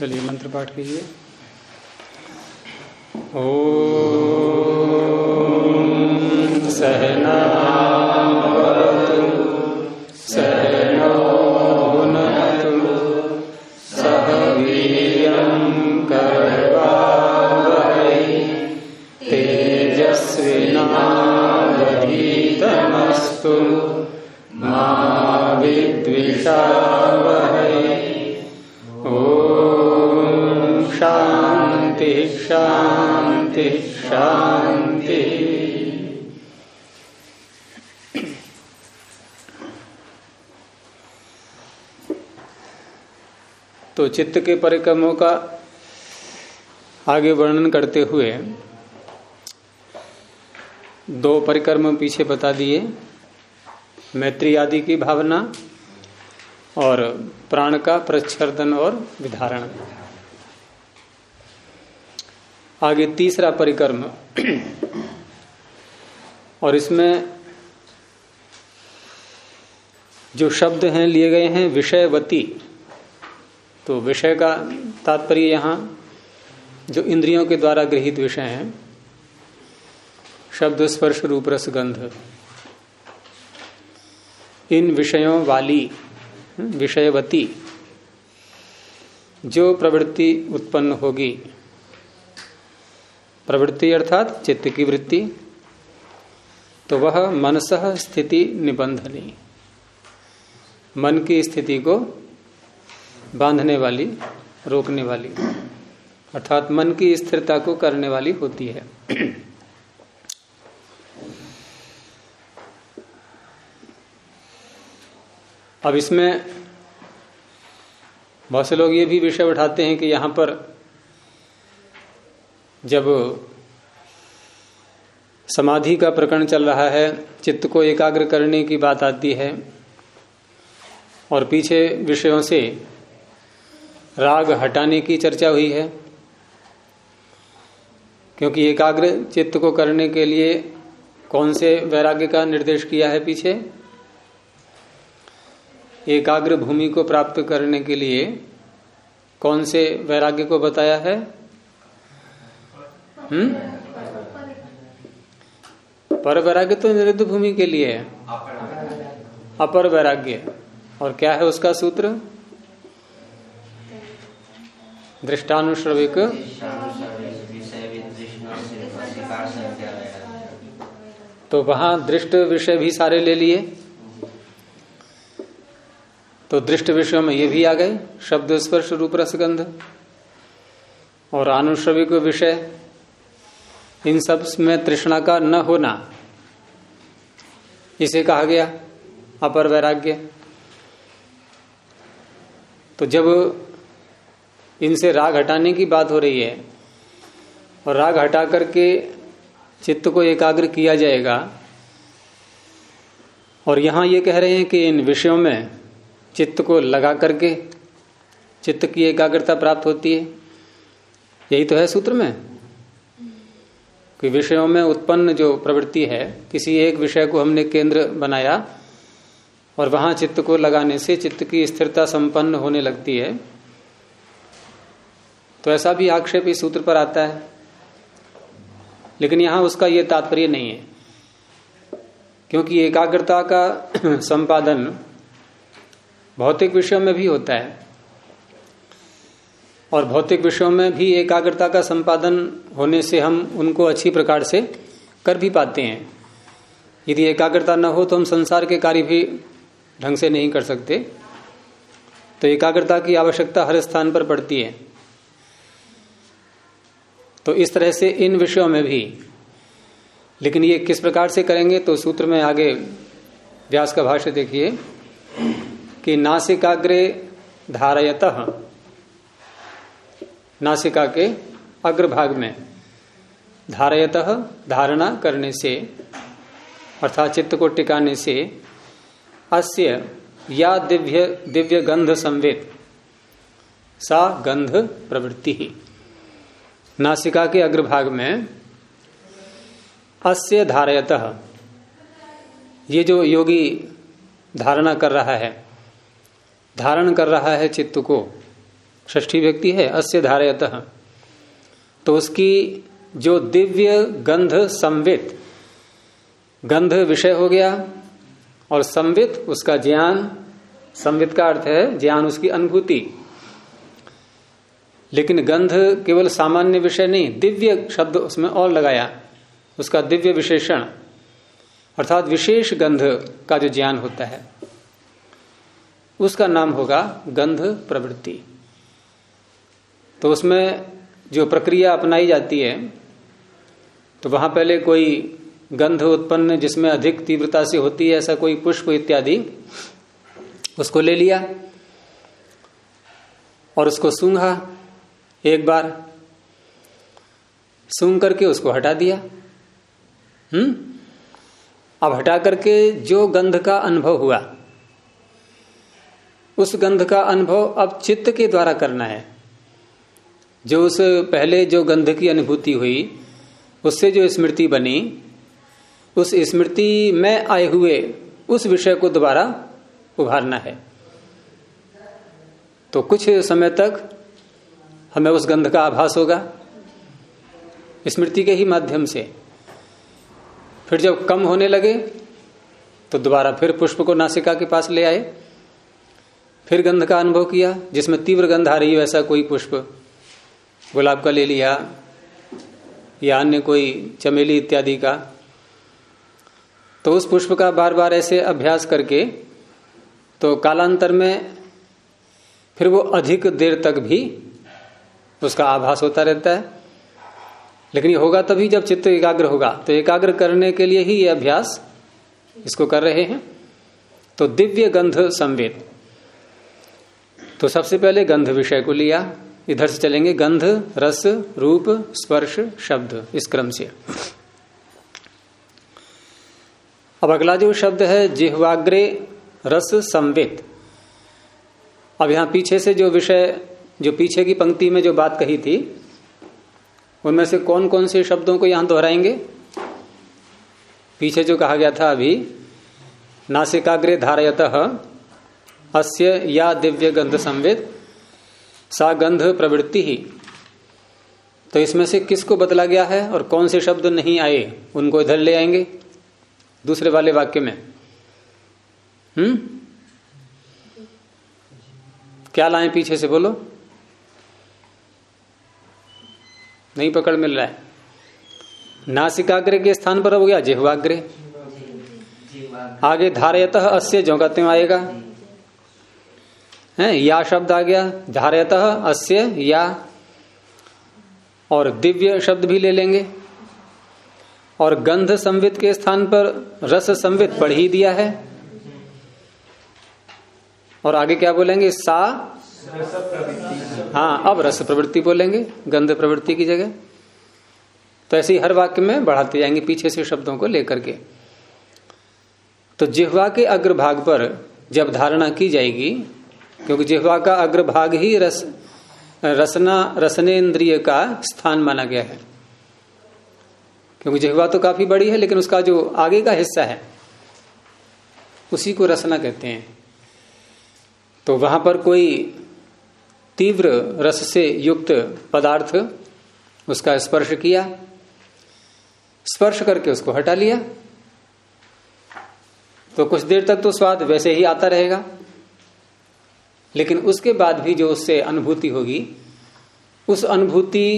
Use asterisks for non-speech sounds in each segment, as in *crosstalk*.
चलिए मंत्र पाठ कीजिए। ओ तो चित्त के परिक्रमों का आगे वर्णन करते हुए दो परिक्रम पीछे बता दिए। मैत्री आदि की भावना और प्राण का प्रच्छर्दन और विधारण। आगे तीसरा परिक्रम। और इसमें जो शब्द हैं लिए गए हैं, विषयवती। तो विषय का तात्पर्य यहाँ, जो इंद्रियों के द्वारा गृहित विषय हैं, शब्द स्पर्श रूप रस गंध। इन विषयों वाली विषयवती, जो प्रवृत्ति उत्पन्न होगी, प्रवृत्ति अर्थात चित्त की वृत्ति तो वह मनस स्थिति निबंधनी। मन की स्थिति को बांधने वाली, रोकने वाली। अर्थात मन की स्थिरता को करने वाली होती है। अब इसमें बहुत से लोग ये भी विषय उठाते हैं कि यहाँ पर जब समाधि का प्रकरण चल रहा है, चित्त को एकाग्र करने की बात आती है, और पीछे विषयों से राग हटाने की चर्चा हुई है। क्योंकि एकाग्र चित्त को करने के लिए कौन से वैराग्य का निर्देश किया है पीछे? एकाग्र भूमि को प्राप्त करने के लिए कौन से वैराग्य को बताया है? हम्म? पर वैराग्य तो निरुद्ध भूमि के लिए है। अपर वैराग्य। और क्या है उसका सूत्र? दृष्टानुश्रविक। तो वहाँ दृष्ट विषय भी सारे ले लिए। तो दृष्ट विषयों में ये भी आ गए, शब्द स्पर्श रूप रसगंध और आनुश्रविक विषय। इन सब में तृष्णा का न होना, इसे कहा गया, अपर वैराग्य। तो जब इनसे राग हटाने की बात हो रही है। और राग हटा करके चित्त को एकाग्र किया जाएगा। और यहाँ ये कह रहे हैं कि इन विषयों में चित्त को लगा करके चित्त की एकाग्रता प्राप्त होती है। यही तो है सूत्र में कि विषयों में उत्पन्न जो प्रवृत्ति है, किसी एक विषय को हमने केंद्र बनाया और वहाँ चित्त को लगाने से चित्त की स्थिरता संपन्न होने लगती है। तो ऐसा भी आक्षेप इस सूत्र पर आता है। लेकिन यहाँ उसका यह तात्पर्य नहीं है। क्योंकि एकाग्रता का *clears throat* संपादन भौतिक विषयों में भी होता है। और भौतिक विषयों में भी एकाग्रता का संपादन होने से हम उनको अच्छी प्रकार से कर भी पाते हैं। यदि एकाग्रता न हो तो हम संसार के कार्य भी ढंग से नहीं कर सकते। तो एकाग्रता की आवश्यकता हर स्थान पर पड़ती है। तो इस तरह से इन विषयों में भी। लेकिन ये किस प्रकार से करेंगे तो सूत्र में आगे व्यास का भाष्य देखिए, कि नासिकाग्रे धारयत। नासिका के अग्रभाग में धारयत धारणा करने से, अर्थात चित्त को टिकाने से, अस्य या दिव्य दिव्य गंध संवेद, सा गंध प्रवृत्ति ही। नासिका के अग्रभाग में अस्य धारयत। ये जो योगी धारणा कर रहा है, धारण कर रहा है चित्त को ष्ठी व्यक्ति है, अस्य धारयत। तो उसकी जो दिव्य गंध संवित, गंध विषय हो गया और संवित उसका ज्ञान, संवित का अर्थ है ज्ञान उसकी अनुभूति। लेकिन गंध केवल सामान्य विषय नहीं, दिव्य शब्द उसमें और लगाया, उसका दिव्य विशेषण। अर्थात विशेष गंध का जो ज्ञान होता है, उसका नाम होगा गंध प्रवृत्ति। तो उसमें जो प्रक्रिया अपनाई जाती है तो वहाँ पहले कोई गंध उत्पन्न जिसमें अधिक तीव्रता से होती है, ऐसा कोई पुष्प इत्यादि, उसको ले लिया और उसको सूंघा। एक बार सूंघ करके उसको हटा दिया। हम्म? अब हटा करके जो गंध का अनुभव हुआ, उस गंध का अनुभव अब चित्त के द्वारा करना है। जो उस पहले जो गंध की अनुभूति हुई, उससे जो स्मृति बनी, उस स्मृति में आए हुए उस विषय को दोबारा उभारना है। तो कुछ समय तक हमें उस गंध का आभास होगा। स्मृति के ही माध्यम से। फिर जब कम होने लगे तो दोबारा फिर पुष्प को नासिका के पास ले आए। फिर गंध का अनुभव किया, जिसमें तीव्र गंध आ रही है, वैसा कोई पुष्प गुलाब का ले लिया या अन्य कोई चमेली इत्यादि का। तो उस पुष्प का बार बार ऐसे अभ्यास करके तो कालांतर में फिर वो अधिक देर तक भी उसका आभास होता रहता है। लेकिन ये होगा तभी जब चित्त एकाग्र होगा। तो एकाग्र करने के लिए ही ये अभ्यास इसको कर रहे हैं। तो दिव्य गंध संवेद। तो सबसे पहले गंध विषय को लिया। इधर से चलेंगे। गंध, रस, रूप, स्पर्श, शब्द इस क्रम से। अब अगला जो शब्द है, जिहवाग्रे, रस संवेद। अब यहाँ पीछे से जो विषय जो पीछे की पंक्ति में जो बात कही थी, उनमें से कौन कौन से शब्दों को यहाँ दोहराएँगे? पीछे जो कहा गया था अभी, नासिकाग्रे धारयत, अस्य या दिव्य गंध संवेद सा गंध प्रवृत्ति ही। तो इसमें से किसको बदला गया है और कौन से शब्द नहीं आए, उनको इधर ले आएँगे, दूसरे वाले वाक्य में। हम्म? क्या लाए पीछे से, बोलो। नहीं पकड़ मिल रहा है। नासिकाग्र के स्थान पर हो गया जिहवाग्र आगे धारयत अस्य जो जोगत्य आएगा। है, या शब्द आ गया, धारयत अस्य या, और दिव्य शब्द भी ले लेंगे। और गंध संवित के स्थान पर रस संवित पढ़ ही दिया है। और आगे क्या बोलेंगे? सा हाँ अब रस प्रवृत्ति बोलेंगे, गंध प्रवृत्ति की जगह। तो ऐसे ही हर वाक्य में बढ़ाते जाएँगे पीछे से शब्दों को लेकर के। तो जिह्वा के अग्रभाग पर जब धारणा की जाएगी, क्योंकि जिह्वा का अग्रभाग ही रस, रसना, रसनेन्द्रिय का स्थान माना गया है। क्योंकि जिह्वा तो काफ़ी बड़ी है, लेकिन उसका जो आगे का हिस्सा है, उसी को रसना कहते हैं। तो वहाँ पर कोई तीव्र रस से युक्त पदार्थ उसका स्पर्श किया, स्पर्श करके उसको हटा लिया। तो कुछ देर तक तो स्वाद वैसे ही आता रहेगा। लेकिन उसके बाद भी जो उससे अनुभूति होगी, उस अनुभूति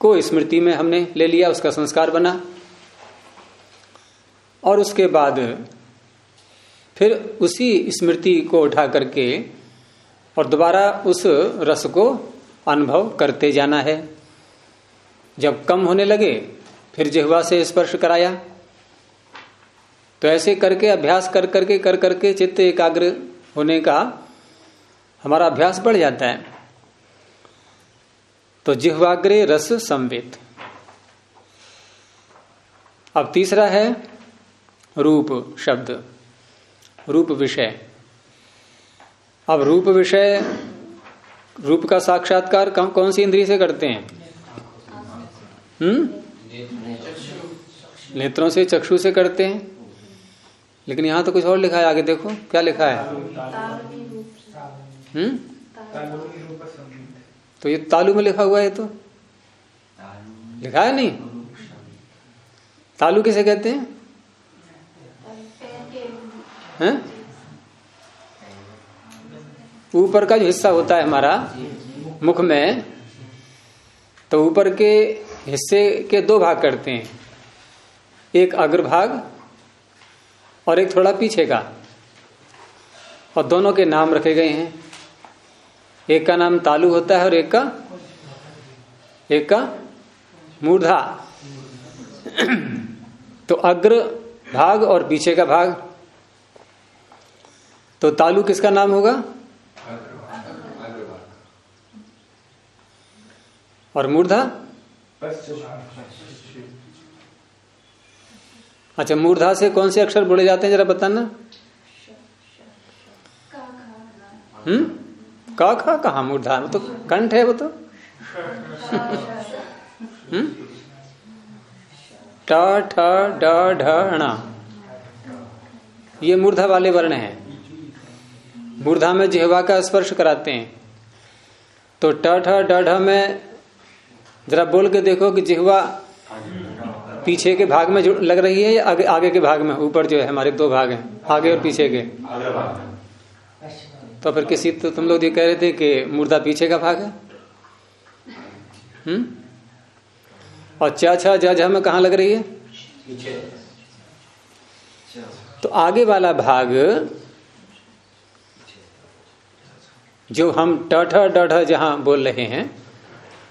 को स्मृति में हमने ले लिया, उसका संस्कार बना। और उसके बाद फिर उसी स्मृति को उठा करके और दोबारा उस रस को अनुभव करते जाना है। जब कम होने लगे, फिर जिहवा से स्पर्श कराया। तो ऐसे करके, अभ्यास कर करके कर करके चित्त एकाग्र होने का हमारा अभ्यास बढ़ जाता है। तो जिह्वाग्रे रस संवेद। अब तीसरा है रूप शब्द, रूप विषय। अब रूप विषय, रूप का साक्षात्कार कौन सी इंद्रिय से करते हैं? हम्म? नेत्रों से, चक्षु से करते हैं। लेकिन यहाँ तो कुछ और लिखा है, आगे देखो, क्या लिखा है? हम्म? तो ये तालु में लिखा हुआ है तो। लिखा है नहीं? तालु किसे कहते हैं? हैं? ऊपर का जो हिस्सा होता है हमारा, मुख में तो ऊपर के हिस्से के दो भाग करते हैं। एक अग्रभाग और एक थोड़ा पीछे का। और दोनों के नाम रखे गए हैं। एक का नाम तालु होता है और एक का एक का मूर्धा। तो अग्र भाग और पीछे का भाग। तो तालु किसका नाम होगा? और मूर्धा अच्छा मूर्धा से कौन से अक्षर बोले जाते हैं, जरा बताना। हम्म? का, खा, कहा मूर्धा तो कंठ है वो तो। हम्म? ड ये मूर्धा वाले वर्ण हैं। मूर्धा में जिहवा का स्पर्श कराते हैं। तो ट ढ में जरा बोल के देखो कि जिहवा पीछे के भाग में लग रही है या आगे आगे के भाग में? ऊपर जो है हमारे दो भाग हैं आगे और पीछे के। तो फिर किसी तो तुम लोग ये कह रहे थे कि मुर्दा पीछे का भाग है? हम्म? और चा छा जा झा में कहा लग रही है? तो आगे वाला भाग जो हम टठ डठ जहाँ बोल रहे हैं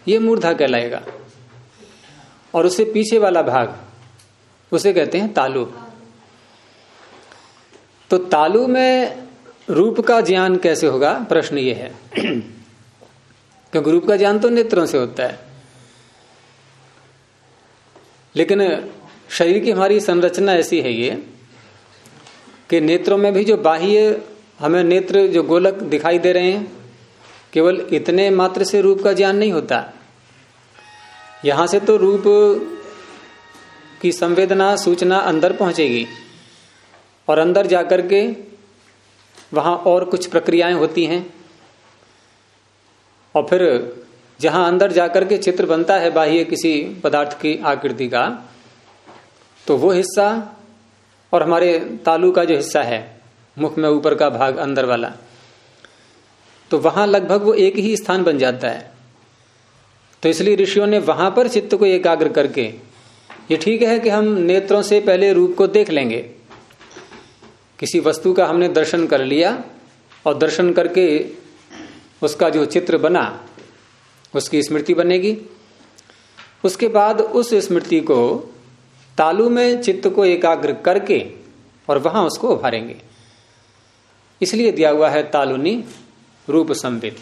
ये मूर्धा कहलाएगा। और उससे पीछे वाला भाग, उसे कहते हैं तालु। तो तालु में रूप का ज्ञान कैसे होगा? प्रश्न ये है। *clears throat* क्योंकि रूप का ज्ञान तो नेत्रों से होता है। लेकिन शरीर की हमारी संरचना ऐसी है ये कि नेत्रों में भी जो बाह्य, हमें नेत्र, जो गोलक दिखाई दे रहे हैं, केवल इतने मात्र से रूप का ज्ञान नहीं होता। यहाँ से तो रूप की संवेदना, सूचना अंदर पहुंचेगी और अंदर जाकर के वहाँ और कुछ प्रक्रियाएँ होती हैं। और फिर जहाँ अंदर जाकर के चित्र बनता है बाह्य किसी पदार्थ की आकृति का तो वो हिस्सा और हमारे तालू का जो हिस्सा है, मुख में ऊपर का भाग, अंदर वाला तो वहाँ लगभग वो एक ही स्थान बन जाता है। तो इसलिए ऋषियों ने वहाँ पर चित्त को एकाग्र करके, ये ठीक है कि हम नेत्रों से पहले रूप को देख लेंगे। किसी वस्तु का हमने दर्शन कर लिया और दर्शन करके उसका जो चित्र बना, उसकी स्मृति बनेगी। उसके बाद उस स्मृति को तालु में चित्त को एकाग्र करके और वहाँ उसको उभारेंगे। इसलिए दिया हुआ है तालुनी रूप संबित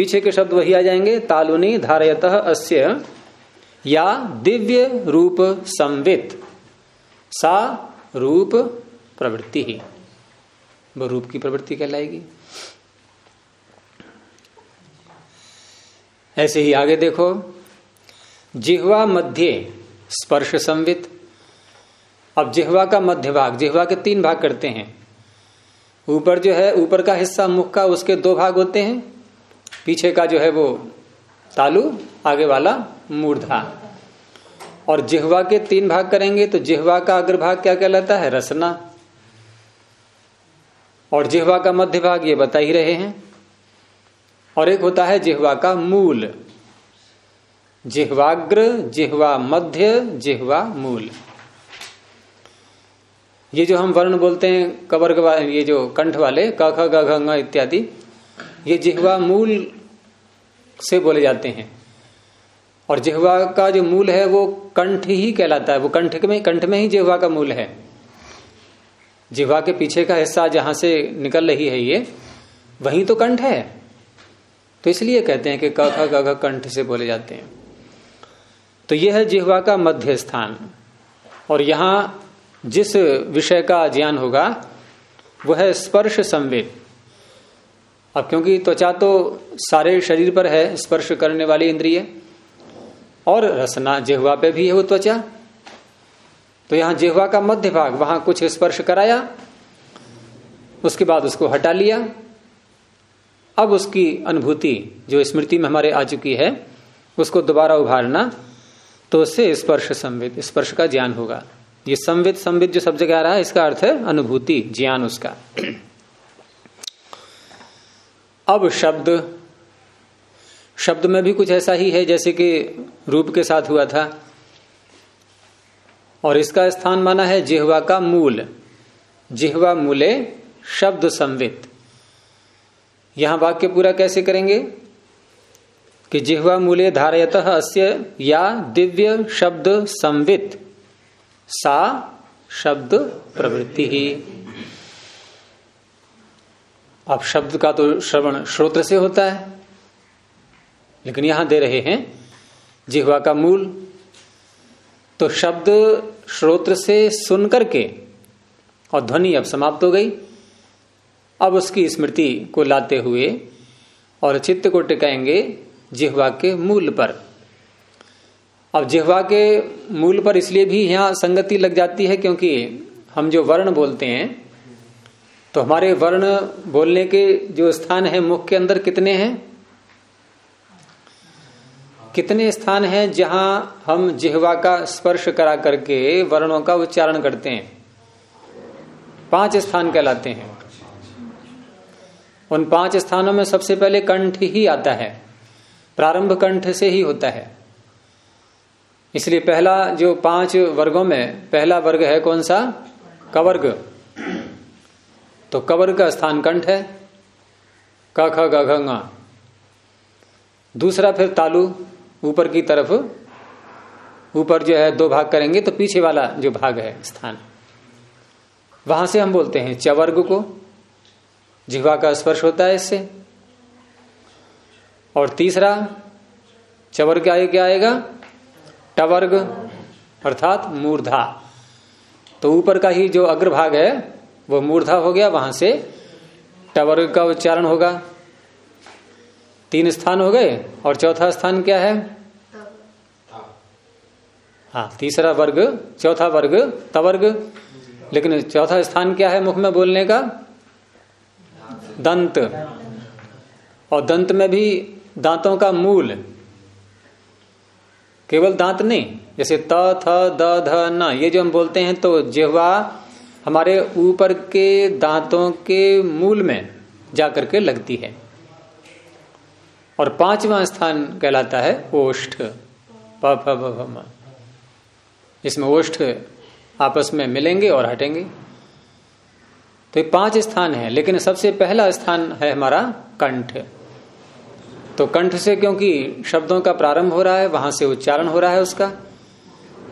पीछे के शब्द वही आ जाएँगे, तालुनी धारयत अस्य, या दिव्य रूप संवित, सा रूप प्रवृत्ति ही। वो रूप की प्रवृत्ति कहलाएगी। ऐसे ही आगे देखो, जिहवा मध्य स्पर्श संवित। अब जिहवा का मध्य भाग, जिहवा के तीन भाग करते हैं। ऊपर जो है, ऊपर का हिस्सा, मुख का, उसके दो भाग होते हैं। पीछे का जो है वो तालु, आगे वाला मूर्धा। और जिहवा के तीन भाग करेंगे तो जिहवा का अग्रभाग क्या कहलाता है? रसना। और जिहवा का मध्य भाग ये बता ही रहे हैं। और एक होता है जिहवा का मूल। जिहवाग्र, जिहवा मध्य, जिहवा मूल। ये जो हम वर्ण बोलते हैं कबर ये जो कंठ वाले, क, ख, ग इत्यादि ये जिहवा मूल से बोले जाते हैं। और जिहवा का जो मूल है, वो कंठ ही कहलाता है। वो कंठ में कंठ में ही जिहवा का मूल है। जिहवा के पीछे का हिस्सा जहाँ से निकल रही है ये, वही तो कंठ है। तो इसलिए कहते हैं कि क, ख, ग कंठ से बोले जाते हैं। तो यह है जिहवा का मध्य स्थान। और यहाँ जिस विषय का ज्ञान होगा, वह स्पर्श संवेद। अब क्योंकि त्वचा तो सारे शरीर पर है, स्पर्श करने वाली इंद्रिय। और रसना, जिहवा पे भी है वो त्वचा। तो यहाँ जिहवा का मध्य भाग, वहाँ कुछ स्पर्श कराया, उसके बाद उसको हटा लिया। अब उसकी अनुभूति, जो स्मृति में हमारे आ चुकी है, उसको दोबारा उभारना तो उससे स्पर्श संविद स्पर्श का ज्ञान होगा। ये संविद संविद जो सब जगह आ रहा है, इसका अर्थ है अनुभूति, ज्ञान उसका। अब शब्द शब्द में भी कुछ ऐसा ही है जैसे कि रूप के साथ हुआ था। और इसका स्थान माना है जिहवा का मूल। जिहवा मूले शब्द संवित। यहाँ वाक्य पूरा कैसे करेंगे? कि जिहवा मूल्य धारयत अस्य या दिव्य शब्द संवित। सा शब्द प्रवृत्ति ही। अब शब्द का तो श्रवण श्रोत्र से होता है, लेकिन यहाँ दे रहे हैं, जिहवा का मूल। तो शब्द श्रोत्र से सुन करके, और ध्वनि अब समाप्त हो गई। अब उसकी स्मृति को लाते हुए, और चित्त को टिकाएँगे जिहवा के मूल पर। अब जिहवा के मूल पर इसलिए भी यहाँ संगति लग जाती है, क्योंकि हम जो वर्ण बोलते हैं तो हमारे वर्ण बोलने के जो स्थान है, मुख के अंदर कितने हैं? कितने स्थान हैं जहाँ हम जिहवा का स्पर्श करा करके वर्णों का उच्चारण करते हैं? पाँच स्थान कहलाते हैं। उन पाँच स्थानों में सबसे पहले कंठ ही आता है। प्रारंभ कंठ से ही होता है। इसलिए पहला जो पाँच वर्गों में, पहला वर्ग है कौन सा? कवर्ग। तो कवर्ग का स्थान कंठ है। क, ख, ग, घ दूसरा फिर तालु, ऊपर की तरफ़। ऊपर जो है, दो भाग करेंगे तो पीछे वाला जो भाग है, स्थान। वहाँ से हम बोलते हैं, चवर्ग को। जिह्वा का स्पर्श होता है इससे। और तीसरा, चवर्ग आगे क्या आएगा? टवर्ग, अर्थात मूर्धा। तो ऊपर का ही जो अग्रभाग है वो मूर्धा हो गया, वहाँ से टवर्ग का उच्चारण होगा। तीन स्थान हो गए, और चौथा स्थान क्या है? हाँ तीसरा वर्ग, चौथा वर्ग तवर्ग लेकिन चौथा स्थान क्या है मुख में बोलने का? दंत। और दंत में भी दांतों का मूल। केवल दांत नहीं, जैसे त, थ, द, ध, न, ये जो हम बोलते हैं तो जिहवा हमारे ऊपर के दांतों के मूल में जाकर के लगती है। और पांचवा स्थान कहलाता है ओष्ठ। प इसमें ओष्ठ आपस में मिलेंगे और हटेंगे। तो ये पाँच स्थान है, लेकिन सबसे पहला स्थान है हमारा कंठ। तो कंठ से क्योंकि शब्दों का प्रारंभ हो रहा है, वहाँ से उच्चारण हो रहा है उसका।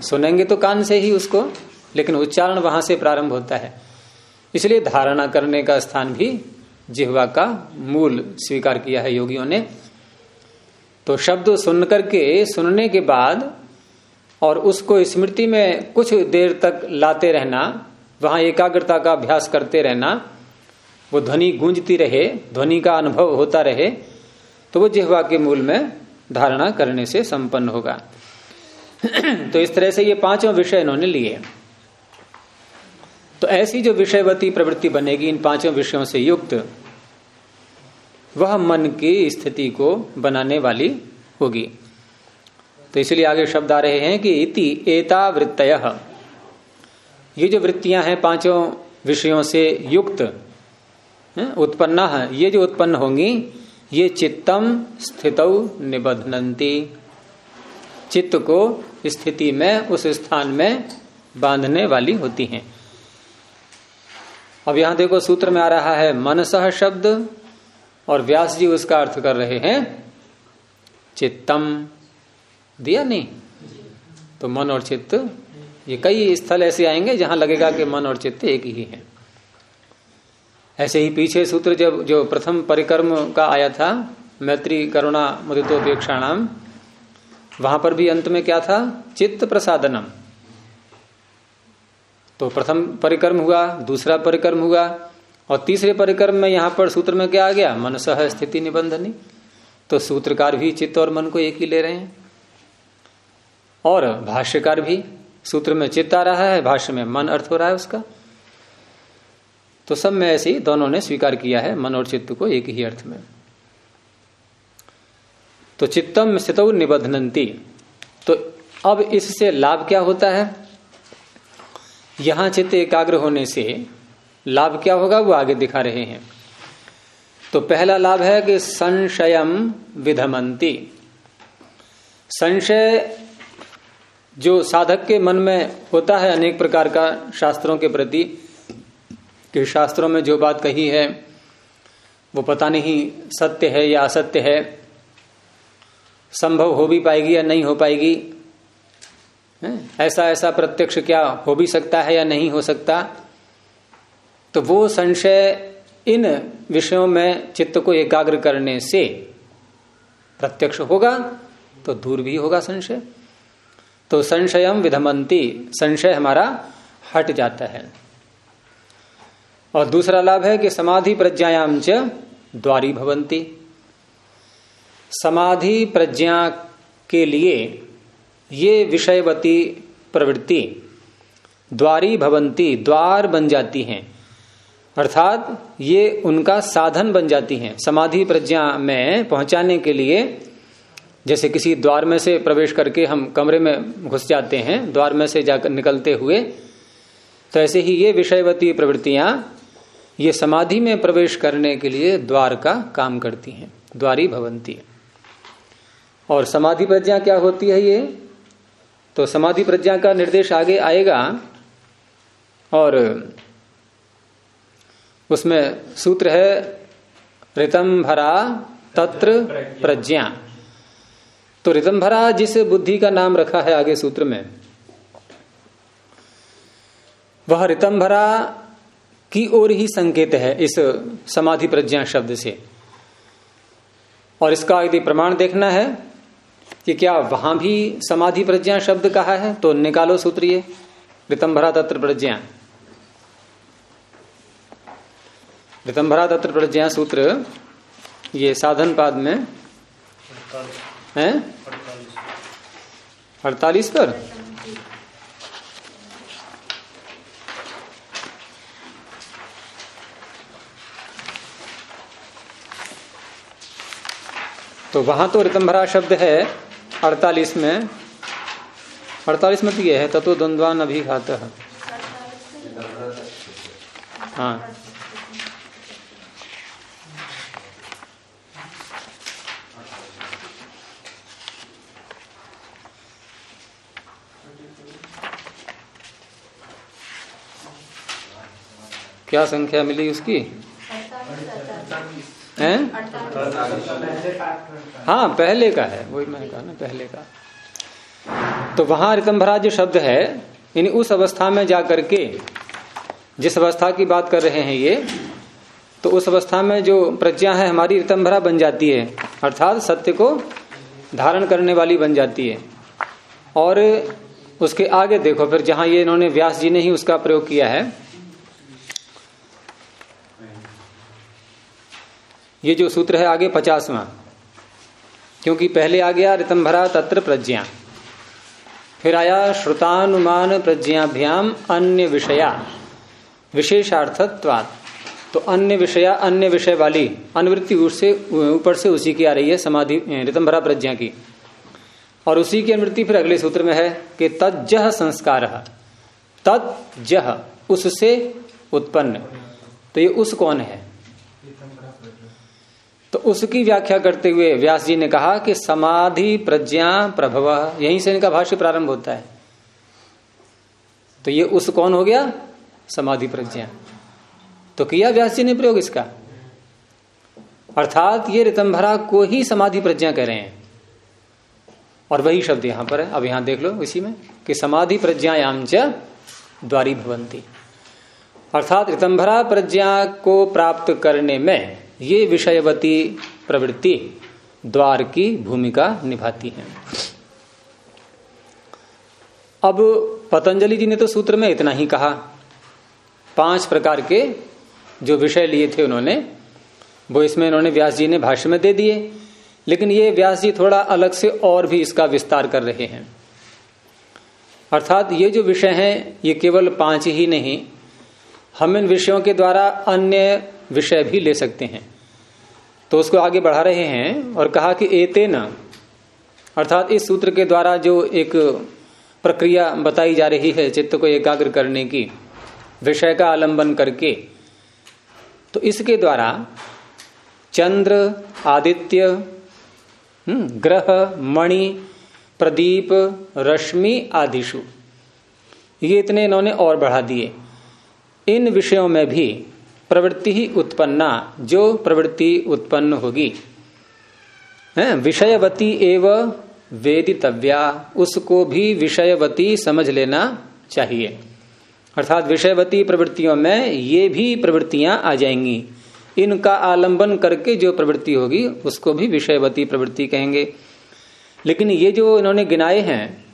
सुनेंगे तो कान से ही उसको। लेकिन उच्चारण वहाँ से प्रारंभ होता है। इसलिए धारणा करने का स्थान भी जिहवा का मूल स्वीकार किया है योगियों ने। तो शब्द सुन करके सुनने के बाद और उसको स्मृति में कुछ देर तक लाते रहना, वहाँ एकाग्रता का अभ्यास करते रहना, वो ध्वनि गूंजती रहे, ध्वनि का अनुभव होता रहे तो वो जिहवा के मूल में धारणा करने से संपन्न होगा। *clears throat* तो इस तरह से ये पाँचों विषय इन्होंने लिए। तो ऐसी जो विषयवती प्रवृत्ति बनेगी, इन पाँचों विषयों से युक्त, वह मन की स्थिति को बनाने वाली होगी। तो इसलिए आगे शब्द आ रहे हैं कि इति एता ये जो वृत्तियाँ हैं पाँचों विषयों से युक्त उत्पन्न ये जो उत्पन्न होंगी, ये चित्तम स्थित निबधनती चित्त को स्थिति में, उस स्थान में बांधने वाली होती हैं। अब यहाँ देखो सूत्र में आ रहा है मनसह शब्द, और व्यास जी उसका अर्थ कर रहे हैं, चित्तम। दिया नहीं? तो मन और चित्त, ये कई स्थल ऐसे आएँगे जहाँ लगेगा कि मन और चित्त एक ही है। ऐसे ही पीछे सूत्र जब, जो प्रथम परिक्रम का आया था, मैत्री, करुणा, मुदितोपेक्षाणाम, वहाँ पर भी अंत में क्या था? चित्त प्रसादनम। तो प्रथम परिक्रम हुआ, दूसरा परिक्रम हुआ, और तीसरे परिक्रम में यहाँ पर सूत्र में क्या आ गया? मनसह स्थिति निबंधनी। तो सूत्रकार भी चित्त और मन को एक ही ले रहे हैं। और भाष्यकार भी सूत्र में चित्त आ रहा है, भाष्य में मन अर्थ हो रहा है उसका। तो सब में ऐसे दोनों ने स्वीकार किया है, मन और चित्त को एक ही अर्थ में। तो चित्तम स्थित निबधनती। तो अब इससे लाभ क्या होता है? यहाँ चित्त एकाग्र होने से लाभ क्या होगा? वो आगे दिखा रहे हैं। तो पहला लाभ है कि संशयम विधमंती। संशय जो साधक के मन में होता है अनेक प्रकार का शास्त्रों के प्रति, कि शास्त्रों में जो बात कही है, वो पता नहीं सत्य है या असत्य है। संभव हो भी पाएगी या नहीं हो पाएगी ऐसा ऐसा प्रत्यक्ष क्या हो भी सकता है या नहीं हो सकता? तो वो संशय इन विषयों में चित्त को एकाग्र करने से प्रत्यक्ष होगा तो दूर भी होगा संशय। तो संशयम विधमंती, संशय हमारा हट जाता है। और दूसरा लाभ है कि समाधि प्रज्ञायाम च द्वारी भवंती। समाधि प्रज्ञा के लिए ये विषयवती प्रवृत्ति द्वारी भवंती, द्वार बन जाती हैं। अर्थात ये उनका साधन बन जाती हैं। समाधि प्रज्ञा में पहुँचाने के लिए जैसे किसी द्वार में से प्रवेश करके हम कमरे में घुस जाते हैं, द्वार में से जाकर निकलते हुए तो ऐसे ही ये विषयवती प्रवृत्तियाँ ये समाधि में प्रवेश करने के लिए द्वार का काम करती हैं, द्वारी भवंती और समाधि प्रज्ञा क्या होती है ये? तो समाधि प्रज्ञा का निर्देश आगे आएगा और उसमें सूत्र है, रितम भरा तत्र प्रज्ञा। तो रितम भरा जिस बुद्धि का नाम रखा है आगे सूत्र में, वह रितम भरा की ओर ही संकेत है इस समाधि प्रज्ञा शब्द से। और इसका यदि प्रमाण देखना है कि क्या वहाँ भी समाधि प्रज्ञा शब्द कहा है? तो निकालो सूत्र ये रितंभरा तत्र प्रज्ञा। रितंभरा तत्र प्रज्ञा सूत्र ये साधन पाद में है? अड़तालीस पर? तो वहाँ तो रितंभरा शब्द है। अड़तालीस में अड़तालीस में तो यह है तत्व द्वंद्वान अभी खाता है हाँ। क्या संख्या मिली उसकी? हैं? हाँ पहले का है, वही मैंने कहा ना, पहले का। तो वहाँ रितंभरा जो शब्द है यानी उस अवस्था में जाकर के जिस अवस्था की बात कर रहे हैं ये तो उस अवस्था में जो प्रज्ञा है हमारी रितंभरा बन जाती है, अर्थात सत्य को धारण करने वाली बन जाती है। और उसके आगे देखो, फिर जहाँ ये इन्होंने व्यास जी ने ही उसका प्रयोग किया है ये जो सूत्र है आगे पचासवा। क्योंकि पहले आ गया रितंभरा तत्र प्रज्ञा। फिर आया श्रुतानुमान प्रज्ञाभ्याम अन्य विषया। विशेषार्थत्वात्। तो अन्य विषया, अन्य विषय वाली अनुवृत्ति ऊपर से उसी की आ रही है समाधि रितंभरा प्रज्ञा की। और उसी की अनुवृत्ति फिर अगले सूत्र में है कि तज्जह संस्कार। तज्जह उससे उत्पन्न। तो ये उस कौन है? तो उसकी व्याख्या करते हुए व्यास जी ने कहा कि समाधि प्रज्ञा प्रभव, यहीं से इनका भाष्य प्रारंभ होता है। तो ये उस कौन हो गया? समाधि प्रज्ञा। तो किया व्यास जी ने प्रयोग इसका। अर्थात ये रितंभरा को ही समाधि प्रज्ञा कह रहे हैं। और वही शब्द यहाँ पर है। अब यहाँ देख लो इसी में कि समाधि प्रज्ञायाम च द्वारी भवंती। अर्थात रितंभरा प्रज्ञा को प्राप्त करने में ये विषयवती प्रवृत्ति द्वार की भूमिका निभाती है। अब पतंजलि जी ने तो सूत्र में इतना ही कहा। पाँच प्रकार के जो विषय लिए थे उन्होंने, वो इसमें उन्होंने व्यास जी ने भाष्य में दे दिए। लेकिन ये व्यास जी थोड़ा अलग से और भी इसका विस्तार कर रहे हैं। अर्थात ये जो विषय हैं, ये केवल पाँच ही नहीं, हम इन विषयों के द्वारा अन्य विषय भी ले सकते हैं। तो उसको आगे बढ़ा रहे हैं और कहा कि एते न अर्थात इस सूत्र के द्वारा जो एक प्रक्रिया बताई जा रही है चित्त को एकाग्र करने की विषय का आलंबन करके तो इसके द्वारा चंद्र आदित्य हम्म, ग्रह मणि प्रदीप रश्मि आदिशु ये इतने इन्होंने और बढ़ा दिए। इन विषयों में भी प्रवृत्ति ही उत्पन्ना, जो प्रवृत्ति उत्पन्न होगी। विषयवती एवं वेदितव्या, उसको भी विषयवती समझ लेना चाहिए। अर्थात विषयवती प्रवृत्तियों में ये भी प्रवृत्तियाँ आ जाएँगी। इनका आलंबन करके जो प्रवृत्ति होगी, उसको भी विषयवती प्रवृत्ति कहेंगे। लेकिन ये जो इन्होंने गिनाए हैं,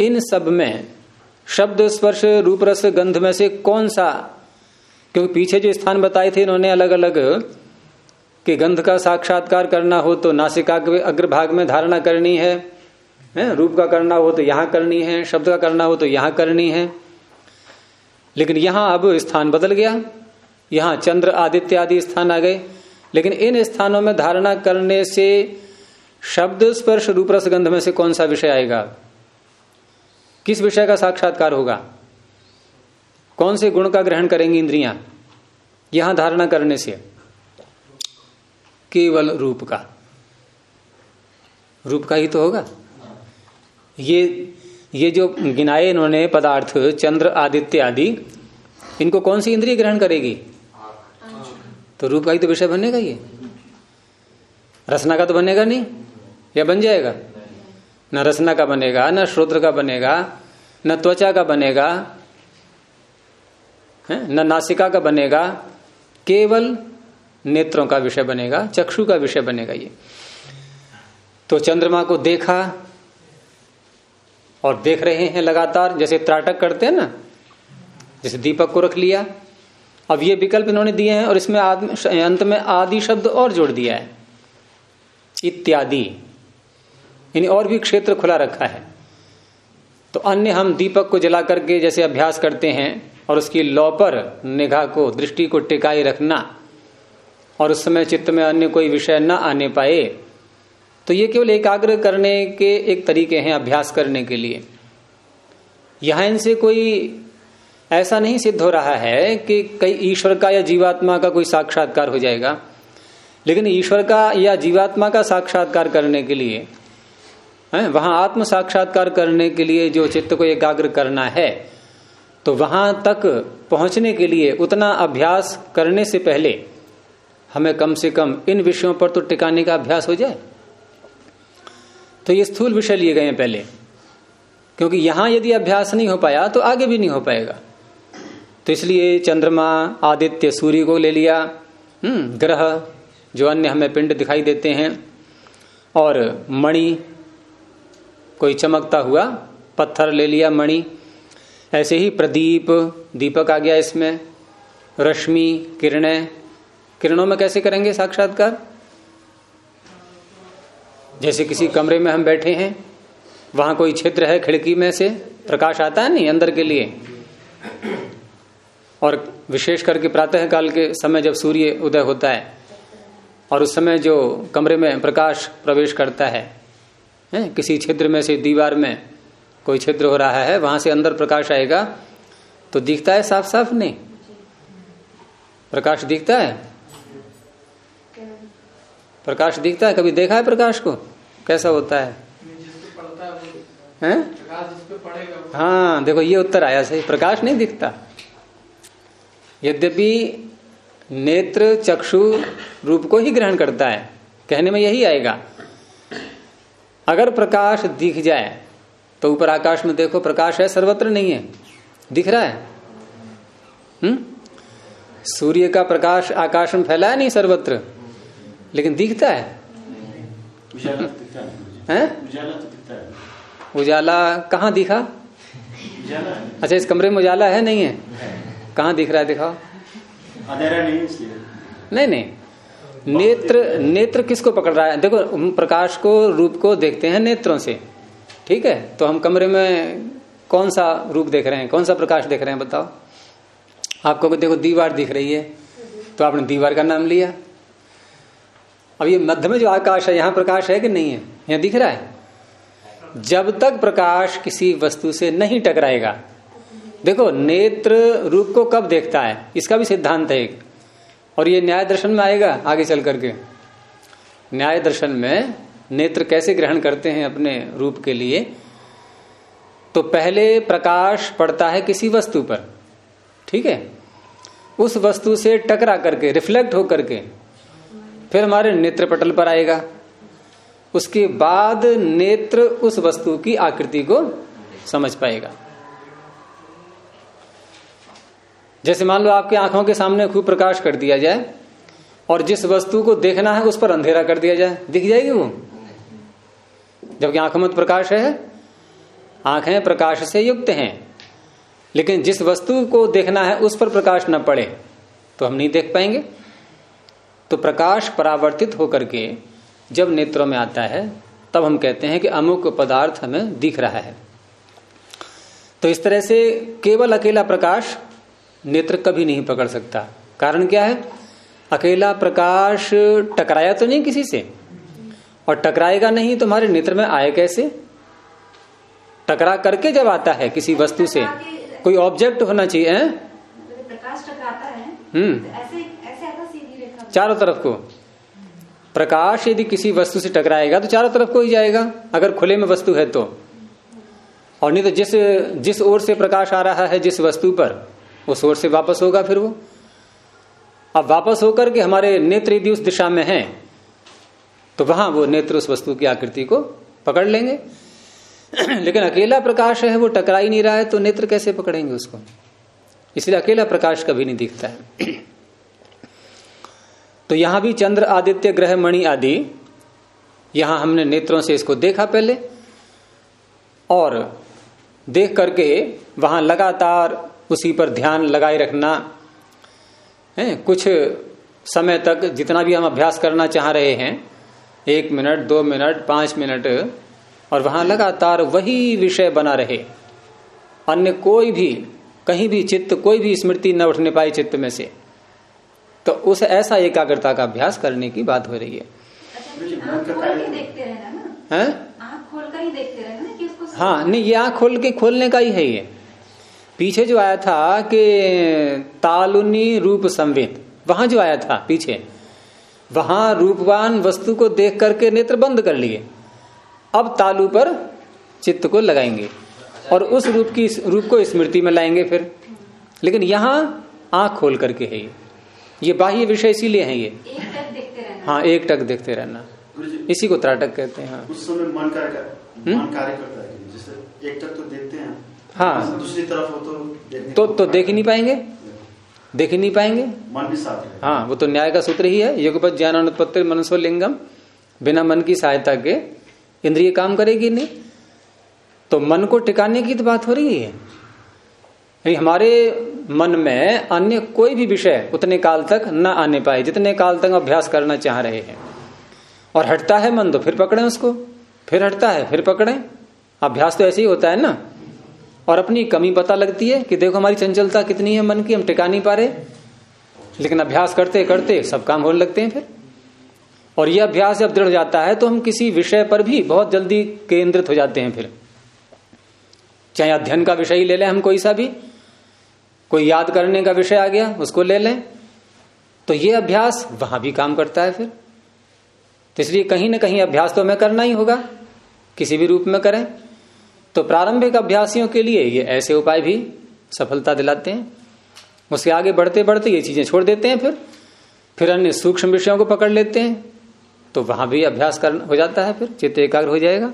इन सब में शब्द स्पर्श रूप रस गंध में से कौन सा क्योंकि पीछे जो स्थान बताए थे इन्होंने अलग अलग कि गंध का साक्षात्कार करना हो तो नासिका के अग्रभाग में धारणा करनी है है? रूप का करना हो तो यहाँ करनी है, शब्द का करना हो तो यहाँ करनी है। लेकिन यहाँ अब स्थान बदल गया। यहाँ चंद्र, आदित्य आदि स्थान आ गए। लेकिन इन स्थानों में धारणा करने से शब्द स्पर्श रूप रसगंध में से कौन सा विषय आएगा? किस विषय का साक्षात्कार होगा? कौन से गुण का ग्रहण करेंगी इंद्रियाँ? यहाँ धारणा करने से। केवल रूप का। रूप का ही तो होगा। ये ये जो गिनाए इन्होंने पदार्थ, चंद्र, आदित्य आदि, इनको कौन सी इंद्रिय ग्रहण करेगी? तो रूप का ही तो विषय बनेगा ये। रसना का तो बनेगा नहीं, या बन जाएगा? न रसना का बनेगा, न श्रोत्र का बनेगा, न त्वचा का बनेगा न नासिका का बनेगा, केवल नेत्रों का विषय बनेगा, चक्षु का विषय बनेगा ये। तो चंद्रमा को देखा और देख रहे हैं लगातार, जैसे त्राटक करते हैं ना, जैसे दीपक को रख लिया। अब ये विकल्प इन्होंने दिए हैं और इसमें अंत में आदि शब्द और जोड़ दिया है। इत्यादि। यानी और भी क्षेत्र खुला रखा है। तो अन्य हम दीपक को जला करके जैसे अभ्यास करते हैं और उसकी लौ पर निगाह को, दृष्टि को टिकाए रखना और उस समय चित्त में अन्य कोई विषय न आने पाए तो ये केवल एकाग्र करने के एक तरीके हैं अभ्यास करने के लिए। यहाँ इनसे कोई ऐसा नहीं सिद्ध हो रहा है कि कई ईश्वर का या जीवात्मा का कोई साक्षात्कार हो जाएगा। लेकिन ईश्वर का या जीवात्मा का साक्षात्कार करने के लिए वहाँ आत्म साक्षात्कार करने के लिए जो चित्त को एकाग्र करना है तो वहाँ तक पहुँचने के लिए उतना अभ्यास करने से पहले हमें कम से कम इन विषयों पर तो टिकाने का अभ्यास हो जाए। तो ये स्थूल विषय लिए गए हैं पहले। क्योंकि यहाँ यदि अभ्यास नहीं हो पाया तो आगे भी नहीं हो पाएगा। तो इसलिए चंद्रमा, आदित्य, सूर्य को ले लिया। हम्म ग्रह जो अन्य हमें पिंड दिखाई देते हैं। और मणि, कोई चमकता हुआ पत्थर ले लिया मणि। ऐसे ही प्रदीप दीपक आ गया इसमें रश्मि किरणें। किरणों में कैसे करेंगे साक्षात्कार? जैसे किसी कमरे में हम बैठे हैं वहाँ कोई छिद्र है खिड़की में से प्रकाश आता है नहीं अंदर के लिए। और विशेष करके प्रातः काल के समय जब सूर्य उदय होता है और उस समय जो कमरे में प्रकाश प्रवेश करता है, है किसी छिद्र में से दीवार में कोई छिद्र हो रहा है, वहाँ से अंदर प्रकाश आएगा तो दिखता है साफ़ साफ़ नहीं। प्रकाश दिखता है? प्रकाश दिखता है? कभी देखा है प्रकाश को? कैसा होता है? हैं? हाँ देखो, ये उत्तर आया, सही। प्रकाश नहीं दिखता। यद्यपि नेत्र चक्षु रूप को ही ग्रहण करता है, कहने में यही आएगा। अगर प्रकाश दिख जाए तो ऊपर आकाश में देखो प्रकाश है सर्वत्र नहीं है। दिख रहा है? हम्म? सूर्य का प्रकाश आकाश में फैला है नहीं सर्वत्र? लेकिन दिखता है। हैं। उजाला कहाँ दिखा? अच्छा इस कमरे में उजाला है नहीं है? कहाँ दिख रहा है दिखाओ। नहीं नहीं नहीं। नेत्र नेत्र किसको पकड़ रहा है? देखो प्रकाश को रूप को देखते हैं नेत्रों से। ठीक है? तो हम कमरे में कौन सा रूप देख रहे हैं? कौन सा प्रकाश देख रहे हैं? बताओ। आपको देखो, दीवार दिख रही है। तो आपने दीवार का नाम लिया। अब ये मध्य में जो आकाश है, यहाँ प्रकाश है कि नहीं है? यहाँ दिख रहा है। जब तक प्रकाश किसी वस्तु से नहीं टकराएगा। देखो, नेत्र रूप को कब देखता है? इसका भी सिद्धांत है एक। और ये न्याय दर्शन में आएगा आगे चल करके। न्याय दर्शन में नेत्र कैसे ग्रहण करते हैं अपने रूप के लिए? तो पहले प्रकाश पड़ता है किसी वस्तु पर, ठीक है? उस वस्तु से टकरा करके रिफ्लेक्ट होकर के, फिर हमारे नेत्र पटल पर आएगा। उसके बाद नेत्र उस वस्तु की आकृति को समझ पाएगा। जैसे मान लो आपके आँखों के सामने खूब प्रकाश कर दिया जाए, और जिस वस्तु को देखना है उस पर अंधेरा कर दिया जाए, दिख जाएगी वो? जबकि आँख में तो प्रकाश है, आँखें प्रकाश से युक्त हैं। लेकिन जिस वस्तु को देखना है, उस पर प्रकाश न पड़े तो हम नहीं देख पाएँगे। तो प्रकाश परावर्तित होकर के जब नेत्रों में आता है, तब हम कहते हैं कि अमुक पदार्थ हमें दिख रहा है। तो इस तरह से केवल अकेला प्रकाश नेत्र कभी नहीं पकड़ सकता। कारण क्या है? अकेला प्रकाश टकराया तो नहीं किसी से? और टकराएगा नहीं तो हमारे नेत्र में आए कैसे? टकरा करके जब आता है किसी वस्तु से कोई ऑब्जेक्ट होना चाहिए? प्रकाश टकराता है हम्म। तो ऐसे ऐसे आता सीधी रेखा चारों तरफ़ को। प्रकाश यदि किसी वस्तु से टकराएगा तो चारों तरफ़ को ही जाएगा अगर खुले में वस्तु है तो। और नहीं तो जिस जिस ओर से प्रकाश आ रहा है जिस वस्तु पर उस ओर से वापस होगा फिर वो। अब वापस होकर के हमारे नेत्र यदि उस दिशा में है तो वहाँ वो नेत्र उस वस्तु की आकृति को पकड़ लेंगे। *clears throat* लेकिन अकेला प्रकाश है, वो टकरा ही नहीं रहा है तो नेत्र कैसे पकड़ेंगे उसको? इसलिए अकेला प्रकाश कभी नहीं दिखता है। *clears throat* तो यहाँ भी चंद्र, आदित्य, ग्रह, मणि आदि, यहाँ हमने नेत्रों से इसको देखा पहले। और देख करके वहाँ लगातार उसी पर ध्यान लगाए रखना, है, कुछ समय तक जितना भी हम अभ्यास करना चाह रहे हैं एक मिनट दो मिनट पाँच मिनट और वहाँ लगातार वही विषय बना रहे। अन्य कोई भी कहीं भी चित्त कोई भी स्मृति न उठने पाई चित्त में से। तो उस ऐसा एकाग्रता का अभ्यास करने की बात हो रही है। अच्छा हैं? ही? हाँ नहीं ये आँख खोल के खोलने का ही है ये। पीछे जो आया था कि तालुनी रूप संवेद वहाँ जो आया था पीछे। वहाँ रूपवान वस्तु को देख करके नेत्र बंद कर लिए। अब तालु पर चित्त को लगाएँगे और उस रूप की रूप को स्मृति में लाएँगे फिर। लेकिन यहाँ आँख खोल करके है ये। ये बाह्य विषय इसीलिए है ये। एक देखते हाँ एक टक देखते रहना। इसी को त्राटक कहते हैं। हाँ उस समय मन कार्य कर, हम्म? मन कार्य करता है जैसे एक तक तो देखते हैं। हाँ। दूसरी तरफ़ हो तो तो तो देख ही नहीं पाएँगे। देख ही नहीं पाएँगे। मन भी साथ है हाँ वो तो न्याय का सूत्र ही है। युगपत ज्ञान अनुत्पत्ति मनसो लिंगम बिना मन की सहायता के इंद्रिय काम करेगी नहीं। तो मन को टिकाने की तो बात हो रही है। हमारे मन में अन्य कोई भी विषय उतने काल तक न आने पाए जितने काल तक अभ्यास करना चाह रहे हैं। और हटता है मन तो फिर पकड़े उसको। फिर हटता है फिर पकड़े। अभ्यास तो ऐसे ही होता है ना। और अपनी कमी पता लगती है कि देखो हमारी चंचलता कितनी है मन की, हम टिका नहीं पा रहे। लेकिन अभ्यास करते करते सब काम होने लगते हैं फिर। और यह अभ्यास जब दृढ़ जाता है तो हम किसी विषय पर भी बहुत जल्दी केंद्रित हो जाते हैं फिर। चाहे अध्ययन का विषय ही ले लें हम कोई सा भी, कोई याद करने का विषय आ गया, उसको ले लें। तो ये अभ्यास वहाँ भी काम करता है फिर। तो इसलिए कहीं ना कहीं अभ्यास तो हमें करना ही होगा, किसी भी रूप में करें। तो प्रारंभिक अभ्यासियों के लिए ये ऐसे उपाय भी सफलता दिलाते हैं। उसके आगे बढ़ते बढ़ते ये चीज़ें छोड़ देते हैं फिर। फिर अन्य सूक्ष्म विषयों को पकड़ लेते हैं। तो वहाँ भी अभ्यास कर हो जाता है फिर, चित्त एकाग्र हो जाएगा।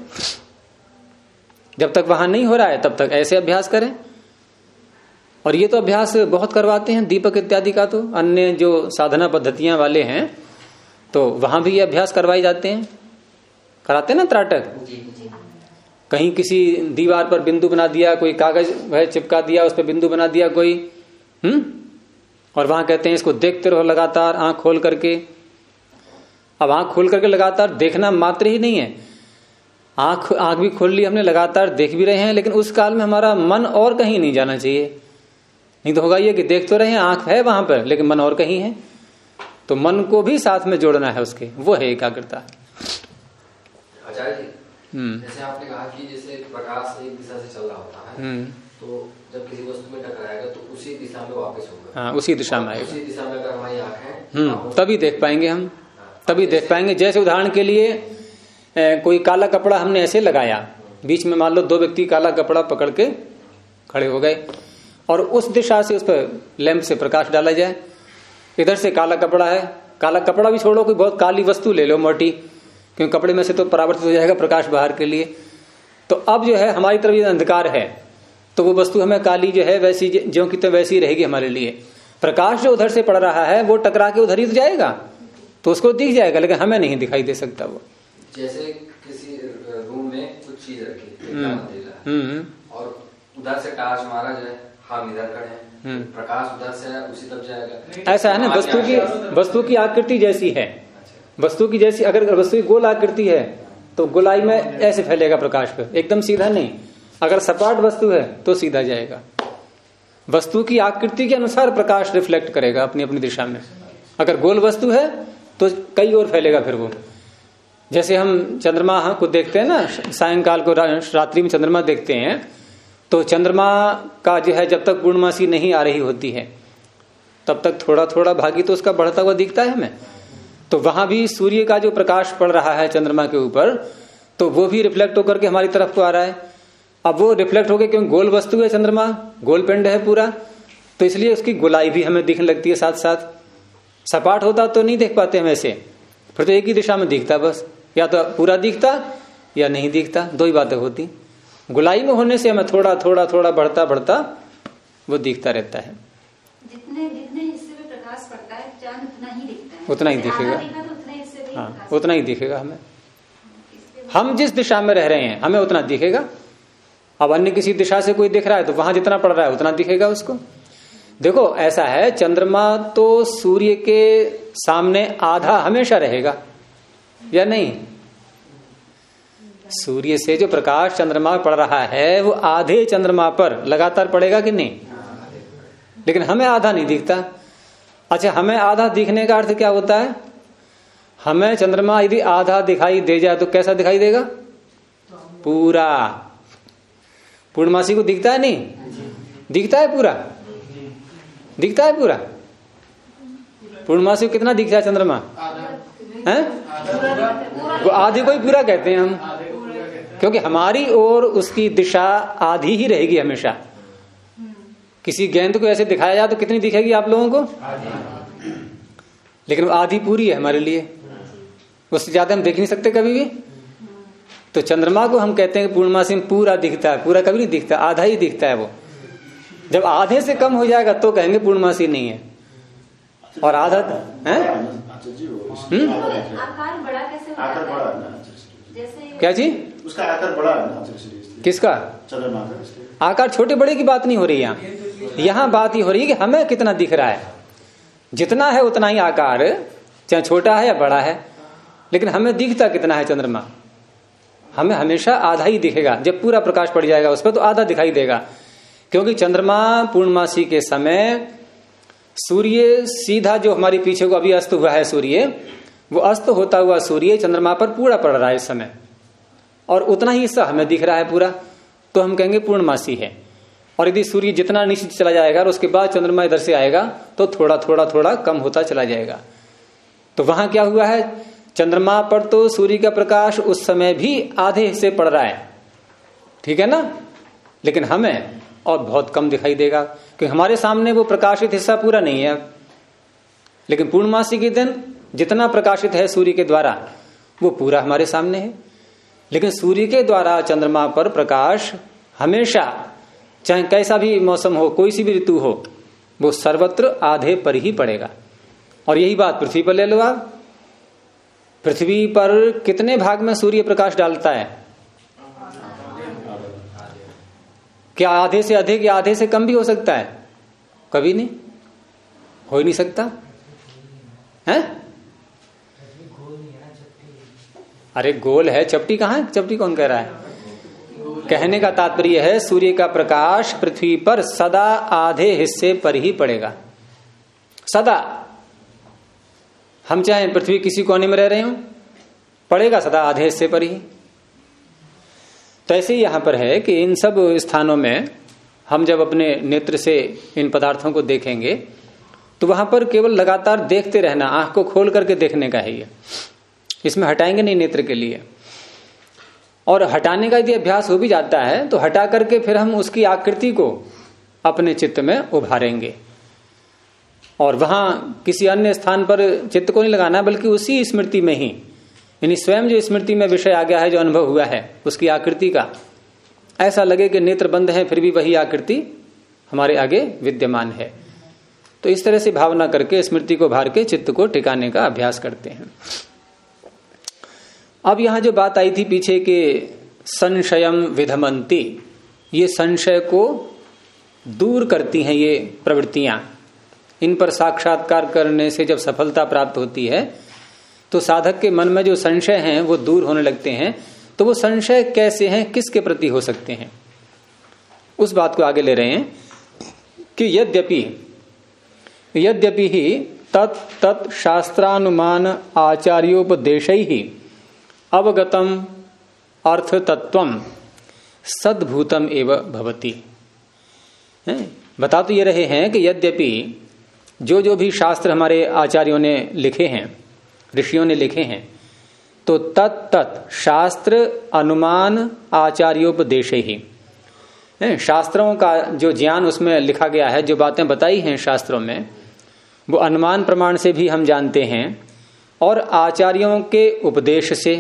जब तक वहाँ नहीं हो रहा है, तब तक ऐसे अभ्यास करें। और ये तो अभ्यास बहुत करवाते हैं, दीपक इत्यादि का तो। अन्य जो साधना पद्धतियाँ वाले हैं तो वहाँ भी ये अभ्यास करवाए जाते हैं। कराते हैं ना त्राटक? कहीं किसी दीवार पर बिंदु बना दिया, कोई कागज़ वह चिपका दिया, उस पर बिंदु बना दिया, कोई हम्म? और वहाँ कहते हैं इसको देखते रहो लगातार आँख खोल करके। अब आँख खोल करके लगातार देखना मात्र ही नहीं है। आँख आँख भी खोल ली हमने, लगातार देख भी रहे हैं, लेकिन उस काल में हमारा मन और कहीं नहीं जाना चाहिए। नहीं तो होगा ये कि देख तो रहे हैं, आँख है वहाँ पर, लेकिन मन और कहीं है। तो मन को भी साथ में जोड़ना है उसके, वो है एकाग्रता। आचार्य जैसे आपने कहा कि जैसे प्रकाश एक दिशा से चल रहा होता है हम्म। तो जब किसी वस्तु में टकराएगा तो उसी दिशा में वापस होगा। हाँ उसी दिशा में आएगा। उसी दिशा में अगर हमारी आँखें हम्म तभी देख पाएँगे हम तभी देख पाएँगे। जैसे उदाहरण के लिए ए, कोई काला कपड़ा हमने ऐसे लगाया बीच में मान लो दो व्यक्ति काला कपड़ा पकड़ के खड़े हो गए और उस दिशा से उस पर लैंप से प्रकाश डाला जाए। इधर से काला कपड़ा है काला कपड़ा भी छोड़ो कोई बहुत काली वस्तु ले लो मोटी। क्योंकि कपड़े में से तो परावर्तित हो जाएगा प्रकाश बाहर के लिए। तो अब जो है हमारी तरफ़ ये अंधकार है। तो वो वस्तु हमें काली जो है वैसी जो की तो वैसी रहेगी हमारे लिए। प्रकाश जो उधर से पड़ रहा है वो टकरा के उधर ही तो जाएगा। तो उसको दिख जाएगा लेकिन हमें नहीं दिखाई दे सकता वो। जैसे किसी रूम में कुछ चीज़ रखी हम्म। अंधेरा है, हम्म और उधर से टार्च मारा जाए हम इधर खड़े हम्म। प्रकाश उधर से उसी तरफ़ जाएगा। ऐसा है ना वस्तु की वस्तु की आकृति जैसी है। वस्तु की जैसी अगर वस्तु की गोल आकृति है तो गोलाई में ऐसे फैलेगा प्रकाश पे। एकदम सीधा नहीं। अगर सपाट वस्तु है तो सीधा जाएगा। वस्तु की आकृति के अनुसार प्रकाश रिफ्लेक्ट करेगा अपनी अपनी दिशा में। अगर गोल वस्तु है तो कई और फैलेगा फिर वो। जैसे हम चंद्रमा को देखते हैं ना, सायंकाल को रात्रि में चंद्रमा देखते हैं तो चंद्रमा का जो है, जब तक पूर्णमासी नहीं आ रही होती है, तब तक थोड़ा थोड़ा भागी तो उसका बढ़ता हुआ दिखता है हमें। तो वहाँ भी सूर्य का जो प्रकाश पड़ रहा है चंद्रमा के ऊपर तो वो भी रिफ्लेक्ट होकर के हमारी तरफ़ को आ रहा है। अब वो रिफ्लेक्ट होकर क्योंकि गोल वस्तु है चंद्रमा? गोल पिंड है पूरा। तो इसलिए उसकी गोलाई भी हमें दिखने लगती है साथ साथ सपाट होता तो नहीं देख पाते हम ऐसे। फिर तो एक ही दिशा में दिखता बस। या तो पूरा दिखता या नहीं दिखता, दो ही बातें होती। गुलाई में होने से हमें थोड़ा थोड़ा थोड़ा बढ़ता बढ़ता वो दिखता रहता है। जितने जितने हिस्से में प्रकाश पड़ता है, चाँद उतना ही दिखता उतना ही दिखेगा। तो ही उतना ही दिखेगा हमें। हम जिस दिशा में रह रहे हैं हमें उतना दिखेगा। अब अन्य किसी दिशा से कोई दिख रहा है तो वहाँ जितना पड़ रहा है उतना दिखेगा उसको। देखो ऐसा है चंद्रमा तो सूर्य के सामने आधा हमेशा रहेगा या नहीं? सूर्य से जो प्रकाश चंद्रमा पड़ रहा है वो आधे चंद्रमा पर लगातार पड़ेगा कि नहीं? लेकिन हमें आधा नहीं दिखता। अच्छा हमें आधा दिखने का अर्थ क्या होता है? हमें चंद्रमा यदि आधा दिखाई दे जाए तो कैसा दिखाई देगा? पूरा। पूर्णमासी को दिखता है नहीं? दिखता है पूरा? दिखता है पूरा? पूर्णमासी को कितना दिखता है चंद्रमा? है? वो आधे को ही पूरा कहते हैं हम। क्योंकि हमारी ओर उसकी दिशा आधी ही रहेगी हमेशा। किसी गेंद को ऐसे दिखाया जाए तो कितनी दिखेगी आप लोगों को? लेकिन आधी पूरी है हमारे लिए। उससे ज़्यादा हम देख नहीं सकते कभी भी। तो चंद्रमा को हम कहते हैं पूर्णमासी में पूरा दिखता है पूरा कभी नहीं दिखता आधा ही दिखता है वो। जब आधे से कम हो जाएगा तो कहेंगे पूर्णमासी नहीं है। और आधा है? जी वो आकार बड़ा कैसे आकार बड़ा ना जैसे क्या जी? उसका आकार बड़ा। किसका? चंद्रमा का। आकार छोटे बड़े की बात नहीं हो रही यहाँ। यहाँ बात ही हो रही है कि हमें कितना दिख रहा है। जितना है उतना ही आकार, चाहे छोटा है या बड़ा है, लेकिन हमें दिखता कितना है चंद्रमा। हमें हमेशा आधा ही दिखेगा। जब पूरा प्रकाश पड़ जाएगा उस पर तो आधा दिखाई देगा। क्योंकि चंद्रमा पूर्णमासी के समय सूर्य सीधा जो हमारे पीछे को अभी अस्त हुआ है सूर्य, वो अस्त होता हुआ सूर्य चंद्रमा पर पूरा पड़ रहा है इस समय। और उतना ही हिस्सा हमें दिख रहा है पूरा। तो हम कहेंगे पूर्णमासी है। और यदि सूर्य जितना नीचे चला जाएगा और उसके बाद चंद्रमा इधर से आएगा तो थोड़ा थोड़ा थोड़ा कम होता चला जाएगा। तो वहाँ क्या हुआ है? चंद्रमा पर तो सूर्य का प्रकाश उस समय भी आधे हिस्से पड़ रहा है। ठीक है ना? लेकिन हमें और बहुत कम दिखाई देगा, क्योंकि हमारे सामने वो प्रकाशित हिस्सा पूरा नहीं है। लेकिन पूर्णमासी के दिन जितना प्रकाशित है सूर्य के द्वारा, वो पूरा हमारे सामने है। लेकिन सूर्य के द्वारा चंद्रमा पर प्रकाश हमेशा चाहे कैसा भी मौसम हो, कोई सी भी ऋतु हो, वो सर्वत्र आधे पर ही पड़ेगा। और यही बात पृथ्वी पर ले लो आप। पृथ्वी पर कितने भाग में सूर्य प्रकाश डालता है? क्या आधे से अधिक या आधे से कम भी हो सकता है? कभी नहीं। हो ही नहीं सकता। है? अरे गोल है, चपटी कहाँ है? चपटी कौन कह रहा है? कहने का तात्पर्य है, सूर्य का प्रकाश पृथ्वी पर सदा आधे हिस्से पर ही पड़ेगा। सदा। हम चाहे पृथ्वी किसी कोने में रह रहे हो, पड़ेगा सदा आधे हिस्से पर ही। तो ऐसे ही यहाँ पर है कि इन सब स्थानों में हम जब अपने नेत्र से इन पदार्थों को देखेंगे तो वहाँ पर केवल लगातार देखते रहना, आँख को खोल करके देखने का है ये इसमें हटाएँगे नहीं नेत्र के लिए। और हटाने का यदि अभ्यास हो भी जाता है तो हटा करके फिर हम उसकी आकृति को अपने चित्त में उभारेंगे। और वहाँ किसी अन्य स्थान पर चित्त को नहीं लगाना, बल्कि उसी स्मृति में ही, यानी स्वयं जो स्मृति में विषय आ गया है, जो अनुभव हुआ है, उसकी आकृति का। ऐसा लगे कि नेत्र बंद है, फिर भी वही आकृति हमारे आगे विद्यमान है। तो इस तरह से भावना करके, स्मृति को भार के चित्त को टिकाने का अभ्यास करते हैं। अब यहाँ जो बात आई थी पीछे के संशयम विधमंती, ये संशय को दूर करती हैं ये प्रवृत्तियाँ। इन पर साक्षात्कार करने से जब सफलता प्राप्त होती है तो साधक के मन में जो संशय हैं, वो दूर होने लगते हैं। तो वो संशय कैसे हैं, किसके प्रति हो सकते हैं? उस बात को आगे ले रहे हैं कि यद्यपि यद्यपि ही तत् शास्त्रानुमान आचार्योपदेश ही अवगतम अर्थ तत्व सद्भूतम एवं भवती। बता तो ये रहे हैं कि यद्यपि जो जो भी शास्त्र हमारे आचार्यों ने लिखे हैं, ऋषियों ने लिखे हैं तो तत् शास्त्र अनुमान आचार्योपदेश ही? शास्त्रों का जो ज्ञान उसमें लिखा गया है, जो बातें बताई हैं शास्त्रों में, वो अनुमान प्रमाण से भी हम जानते हैं और आचार्यों के उपदेश से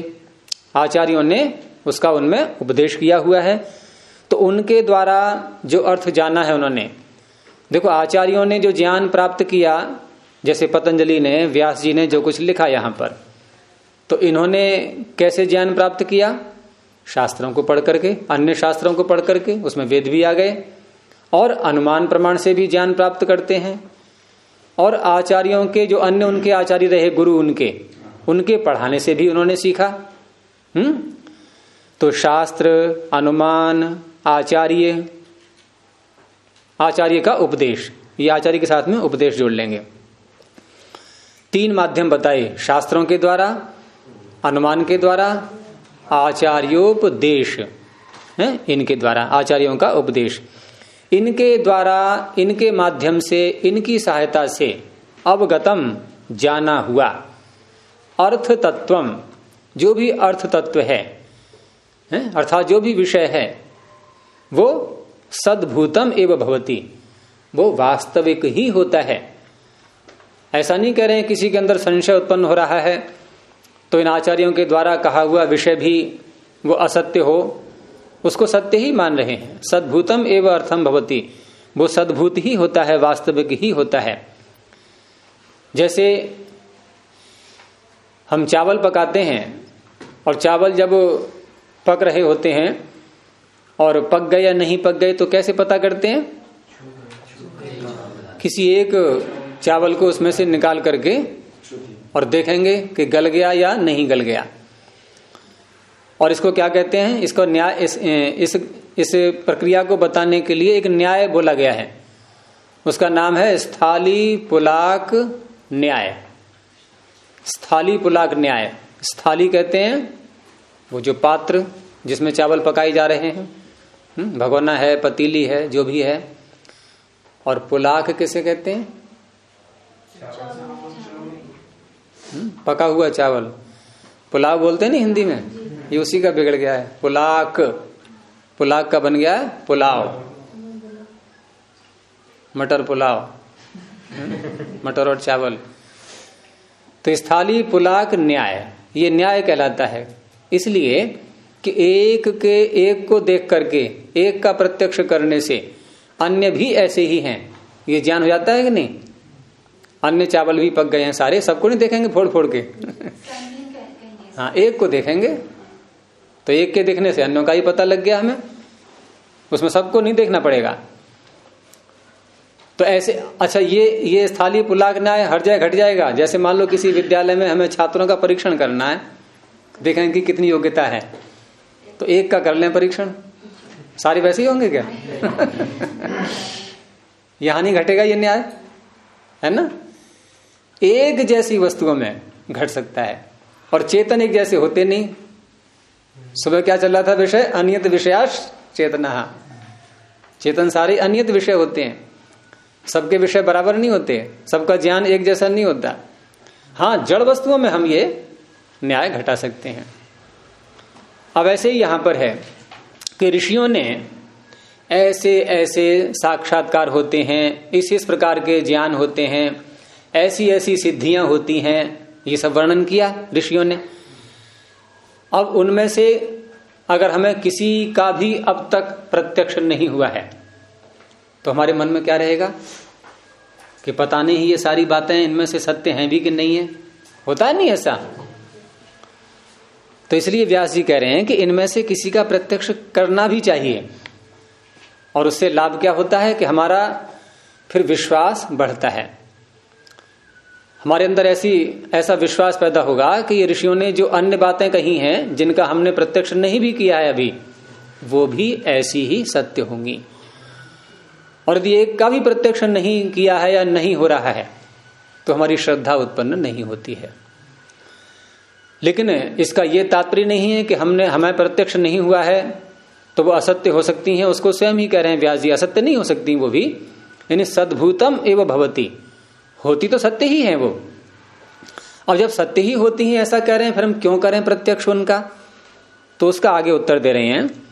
आचार्यों ने उसका उनमें उपदेश किया हुआ है। तो उनके द्वारा जो अर्थ जाना है उन्होंने। देखो, आचार्यों ने जो ज्ञान प्राप्त किया, जैसे पतंजलि ने, व्यास जी ने जो कुछ लिखा यहाँ पर तो इन्होंने कैसे ज्ञान प्राप्त किया? शास्त्रों को पढ़ करके, अन्य शास्त्रों को पढ़ करके, उसमें वेद भी आ गए, और अनुमान प्रमाण से भी ज्ञान प्राप्त करते हैं। और आचार्यों के जो अन्य उनके आचार्य रहे, गुरु उनके उनके पढ़ाने से भी उन्होंने सीखा। हम्म? तो शास्त्र, अनुमान, आचार्य आचार्य का उपदेश। ये आचार्य के साथ में उपदेश जोड़ लेंगे। तीन माध्यम बताए, शास्त्रों के द्वारा, अनुमान के द्वारा, आचार्योपदेश, है? इनके द्वारा, आचार्यों का उपदेश। इनके द्वारा, इनके माध्यम से, इनकी सहायता से अवगतम जाना हुआ। अर्थ तत्वम जो भी अर्थ तत्व है? अर्थात जो भी विषय है, वो सद्भूतम एवं भवती। वो वास्तविक ही होता है। ऐसा नहीं कह रहे हैं किसी के अंदर संशय उत्पन्न हो रहा है तो इन आचार्यों के द्वारा कहा हुआ विषय भी वो असत्य हो, उसको सत्य ही मान रहे हैं। सद्भूतम एवं अर्थम भवती। वो सद्भूत ही होता है, वास्तविक ही होता है। जैसे हम चावल पकाते हैं और चावल जब पक रहे होते हैं और पक गए या नहीं पक गए तो कैसे पता करते हैं? किसी एक चावल को उसमें से निकाल करके और देखेंगे कि गल गया या नहीं गल गया। और इसको क्या कहते हैं? इसको न्याय इस, इस इस प्रक्रिया को बताने के लिए एक न्याय बोला गया है। उसका नाम है स्थाली पुलाक न्याय। स्थाली पुलाक न्याय। स्थाली कहते हैं वो जो पात्र जिसमें चावल पकाए जा रहे हैं हम्म, भगोना है पतीली है जो भी है और पुलाक किसे कहते हैं? हम्म, पका हुआ चावल। पुलाव बोलते हैं ना हिंदी में? ये उसी का बिगड़ गया है। पुलाक पुलाक का बन गया है पुलाव। मटर पुलाव। हम्म, मटर और चावल। तो स्थाली पुलाक न्याय। ये न्याय कहलाता है। इसलिए कि एक के एक को देख करके एक का प्रत्यक्ष करने से अन्य भी ऐसे ही हैं। ये ज्ञान हो जाता है कि नहीं? अन्य चावल भी पक गए हैं सारे सबको नहीं देखेंगे फोड़ फोड़ के? *laughs* हाँ एक को देखेंगे। तो एक के देखने से अन्यों का ही पता लग गया हमें। उसमें सबको नहीं देखना पड़ेगा। तो ऐसे अच्छा ये ये स्थाली पुलाक न्याय हट जाए घट जाएगा। जैसे मान लो किसी विद्यालय में हमें छात्रों का परीक्षण करना है, देखें कि कितनी योग्यता है। तो एक का कर लें परीक्षण। सारे वैसे ही होंगे क्या? *laughs* यहाँ नहीं घटेगा ये न्याय, है ना? एक जैसी वस्तुओं में घट सकता है, और चेतन एक जैसे होते नहीं। सुबह क्या चल रहा था विषय? अनियत विषयाश चेतना। चेतन सारे अनियत विषय होते हैं। सबके विषय बराबर नहीं होते, सबका ज्ञान एक जैसा नहीं होता। हाँ जड़ वस्तुओं में हम ये न्याय घटा सकते हैं। अब ऐसे ही यहाँ पर है कि ऋषियों ने ऐसे ऐसे साक्षात्कार होते हैं, इस इस प्रकार के ज्ञान होते हैं, ऐसी ऐसी सिद्धियाँ होती हैं, ये सब वर्णन किया ऋषियों ने। अब उनमें से अगर हमें किसी का भी अब तक प्रत्यक्ष नहीं हुआ है तो हमारे मन में क्या रहेगा? कि पता नहीं ये सारी बातें इनमें से सत्य हैं भी कि नहीं है? होता है नहीं ऐसा? तो इसलिए व्यास जी कह रहे हैं कि इनमें से किसी का प्रत्यक्ष करना भी चाहिए। और उससे लाभ क्या होता है कि हमारा फिर विश्वास बढ़ता है। हमारे अंदर ऐसी, ऐसा विश्वास पैदा होगा कि ये ऋषियों ने जो अन्य बातें कही हैं, जिनका हमने प्रत्यक्ष नहीं भी किया है अभी, वो भी ऐसी ही सत्य होंगी। और यदि एक का भी प्रत्यक्ष नहीं किया है या नहीं हो रहा है तो हमारी श्रद्धा उत्पन्न नहीं होती है। लेकिन इसका यह तात्पर्य नहीं है कि हमने, हमें प्रत्यक्ष नहीं हुआ है तो वो असत्य हो सकती हैं, उसको स्वयं ही कह रहे हैं व्यास जी, असत्य नहीं हो सकती वो भी। यानी सदभूतम एवं भवती। होती तो सत्य ही है वो। अब जब सत्य ही होती है, ऐसा कह रहे हैं, फिर हम क्यों करें प्रत्यक्ष उनका? तो उसका आगे उत्तर दे रहे हैं।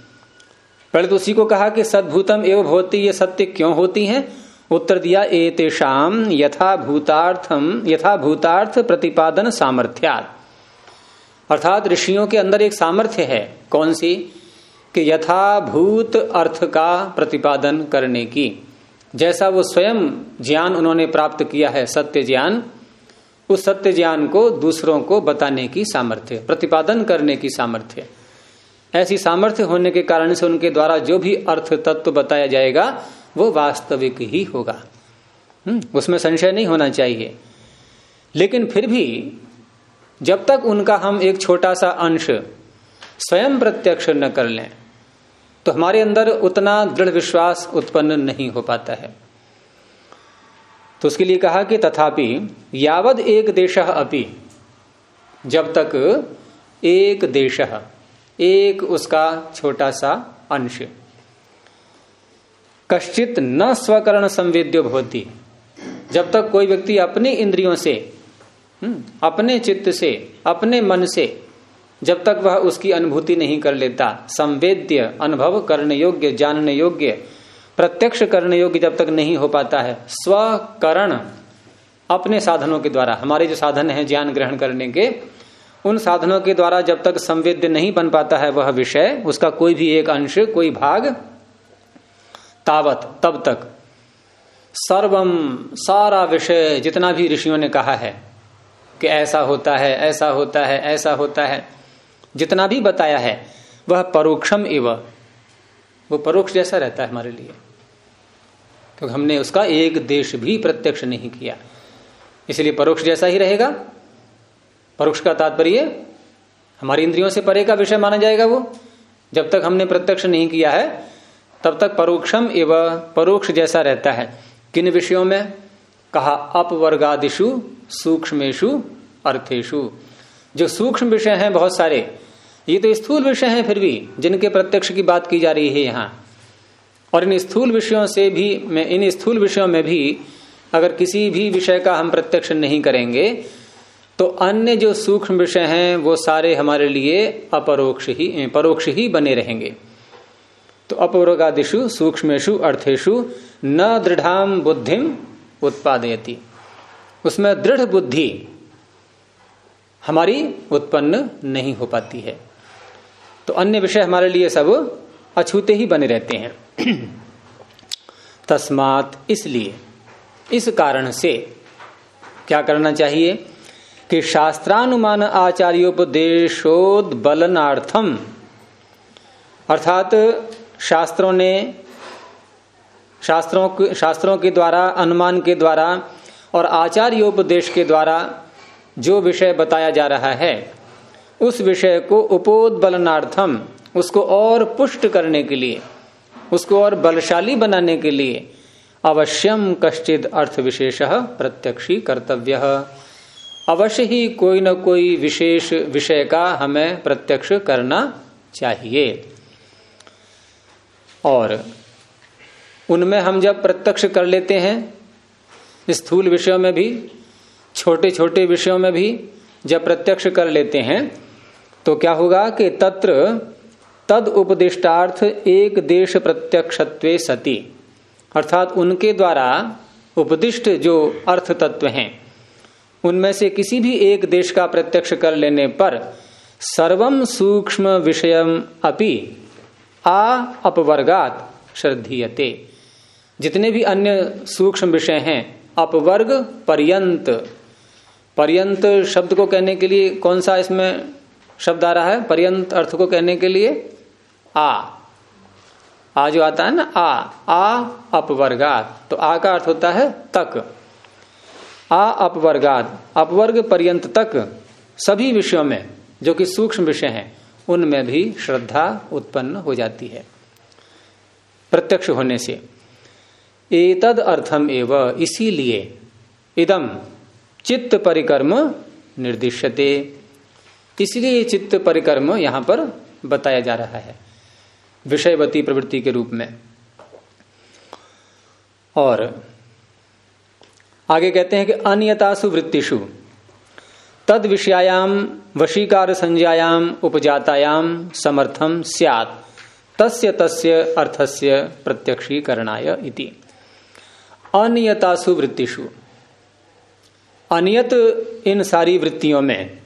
पहले तो उसी को कहा कि सदभूतम एवं भवती, ये सत्य क्यों होती हैं? उत्तर दिया एतेषाम यथा भूतार्थम यथा भूतार्थ प्रतिपादन सामर्थ्यात। अर्थात ऋषियों के अंदर एक सामर्थ्य है, कौन सी? कि यथाभूत अर्थ का प्रतिपादन करने की। जैसा वो स्वयं ज्ञान उन्होंने प्राप्त किया है, सत्य ज्ञान, उस सत्य ज्ञान को दूसरों को बताने की सामर्थ्य, प्रतिपादन करने की सामर्थ्य। ऐसी सामर्थ्य होने के कारण से उनके द्वारा जो भी अर्थ तत्व बताया जाएगा वो वास्तविक ही होगा। हम्म, उसमें संशय नहीं होना चाहिए। लेकिन फिर भी जब तक उनका हम एक छोटा सा अंश स्वयं प्रत्यक्ष न कर लें तो हमारे अंदर उतना दृढ़ विश्वास उत्पन्न नहीं हो पाता है। तो उसके लिए कहा कि तथापि यावद एक देश अपि जब तक एक देश एक उसका छोटा सा अंश। कश्चित न स्वकरण संवेद्यो भवती। जब तक कोई व्यक्ति अपने इंद्रियों से हम्म, अपने चित्त से अपने मन से जब तक वह उसकी अनुभूति नहीं कर लेता संवेद्य अनुभव करने योग्य जानने योग्य प्रत्यक्ष करने योग्य जब तक नहीं हो पाता है स्वकरण अपने साधनों के द्वारा हमारे जो साधन है ज्ञान ग्रहण करने के उन साधनों के द्वारा जब तक संवेद्य नहीं बन पाता है वह विषय, उसका कोई भी एक अंश, कोई भाग, तावत, तब तक। सर्वम सारा विषय जितना भी ऋषियों ने कहा है कि ऐसा होता है, ऐसा होता है, ऐसा होता है, जितना भी बताया है, वह परोक्षम एव वो परोक्ष जैसा रहता है हमारे लिए। क्योंकि हमने उसका एक देश भी प्रत्यक्ष नहीं किया। इसलिए परोक्ष जैसा ही रहेगा परोक्ष का तात्पर्य, हमारी इंद्रियों से परे का विषय माना जाएगा वो। जब तक हमने प्रत्यक्ष नहीं किया है, तब तक परोक्षम एवं परोक्ष जैसा रहता है। किन विषयों में? कहा अपवर्गादिशु सूक्ष्मेशु अर्थेशु जो सूक्ष्म विषय हैं बहुत सारे, ये तो स्थूल विषय हैं फिर भी, जिनके प्रत्यक्ष की बात की जा रही है यहाँ। और इन स्थूल विषयों से भी मैं, इन स्थूल विषयों में भी अगर किसी भी विषय का हम प्रत्यक्ष नहीं करेंगे तो अन्य जो सूक्ष्म विषय हैं, वो सारे हमारे लिए अपरोक्ष ही परोक्ष ही बने रहेंगे। तो अपरोगादिशु सूक्ष्मेशु अर्थेशु न दृढ़ बुद्धिम उत्पादयती। उसमें दृढ़ बुद्धि हमारी उत्पन्न नहीं हो पाती है। तो अन्य विषय हमारे लिए सब अछूते ही बने रहते हैं। तस्मात इसलिए, इस कारण से क्या करना चाहिए? कि शास्त्रानुमान आचार्योपदेशोदबलनार्थम अर्थात शास्त्रों ने, शास्त्रों के शास्त्रों के द्वारा, अनुमान के द्वारा और आचार्योपदेश के द्वारा जो विषय बताया जा रहा है, उस विषय को उपोदबलनार्थम, उसको और पुष्ट करने के लिए, उसको और बलशाली बनाने के लिए अवश्यम कश्चित अर्थ विशेष प्रत्यक्षी कर्तव्य। अवश्य ही कोई न कोई विशेष विषय का हमें प्रत्यक्ष करना चाहिए। और उनमें हम जब प्रत्यक्ष कर लेते हैं स्थूल विषयों में भी छोटे छोटे विषयों में भी जब प्रत्यक्ष कर लेते हैं तो क्या होगा कि तत्र तद उपदिष्टार्थ एक देश प्रत्यक्ष सती। अर्थात उनके द्वारा उपदिष्ट जो अर्थ तत्व हैं उनमें से किसी भी एक देश का प्रत्यक्ष कर लेने पर सर्वम सूक्ष्म विषयम अपि आ अपवर्गात श्रद्धीयते। जितने भी अन्य सूक्ष्म विषय हैं, अपवर्ग पर्यंत। पर्यंत शब्द को कहने के लिए कौन सा इसमें शब्द आ रहा है? पर्यंत अर्थ को कहने के लिए आ। आ जो आता है ना, आ। आ अपवर्गात। तो आ का अर्थ होता है तक। आ अपवर्गात अपवर्ग पर्यंत तक सभी विषयों में, जो कि सूक्ष्म विषय हैं, उनमें भी श्रद्धा उत्पन्न हो जाती है। प्रत्यक्ष होने से, एतद अर्थम एव, इसीलिए इदम चित्त परिकर्म निर्दिश्यते। इसलिए चित्त परिकर्म यहाँ पर बताया जा रहा है, विषयवती प्रवृत्ति के रूप में। और आगे कहते हैं कि अनियतासु वृत्तिषु तद विषयायाम वशीकार संज्ञायाम उपजातायाम समर्थम सियात। तस्य तस्य अर्थस्य प्रत्यक्षीकरणाय इति। अनियतासु वृत्तिषु अनियत इन सारी वृत्तियों में,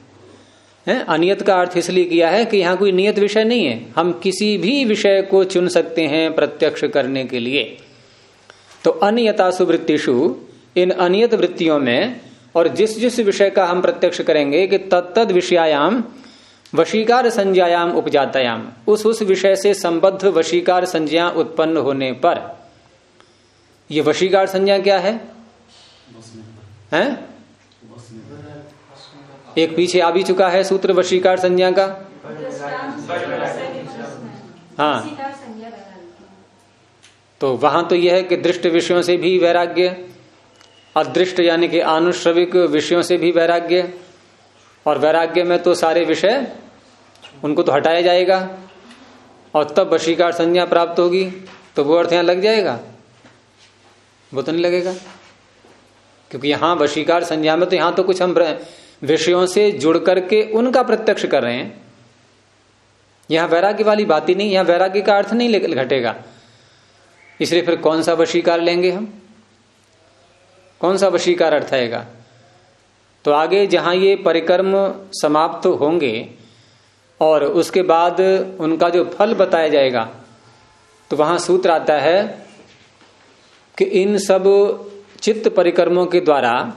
है, अनियत का अर्थ इसलिए किया है कि यहाँ कोई नियत विषय नहीं है। हम किसी भी विषय को चुन सकते हैं प्रत्यक्ष करने के लिए। तो अनियतासु वृत्तिषु इन अनियत वृत्तियों में और जिस जिस विषय का हम प्रत्यक्ष करेंगे कि तत्त विषयायाम वशीकार संज्ञायाम उपजातायाम उस उस विषय से संबद्ध वशीकार संज्ञा उत्पन्न होने पर। यह वशीकार संज्ञा क्या है? हैं? एक पीछे आ भी चुका है सूत्र वशीकार संज्ञा का। हाँ। तो वहाँ तो यह है कि दृष्ट विषयों से भी वैराग्य अदृष्ट यानी कि आनुश्रविक विषयों से भी वैराग्य। और वैराग्य में तो सारे विषय उनको तो हटाया जाएगा। और तब वशीकार संज्ञा प्राप्त होगी तो वो अर्थ यहाँ लग जाएगा। वो तो नहीं लगेगा। क्योंकि यहाँ वशीकार संज्ञा में तो यहाँ तो कुछ हम विषयों से जुड़ करके उनका प्रत्यक्ष कर रहे हैं। यहाँ वैराग्य वाली बात ही नहीं, यहाँ वैराग्य का अर्थ नहीं घटेगा। इसलिए फिर कौन सा वशीकार लेंगे हम? कौन सा वशीकार अर्थ आएगा तो आगे जहाँ ये परिक्रम समाप्त होंगे और उसके बाद उनका जो फल बताया जाएगा तो वहाँ सूत्र आता है कि इन सब चित्त परिक्रमों के द्वारा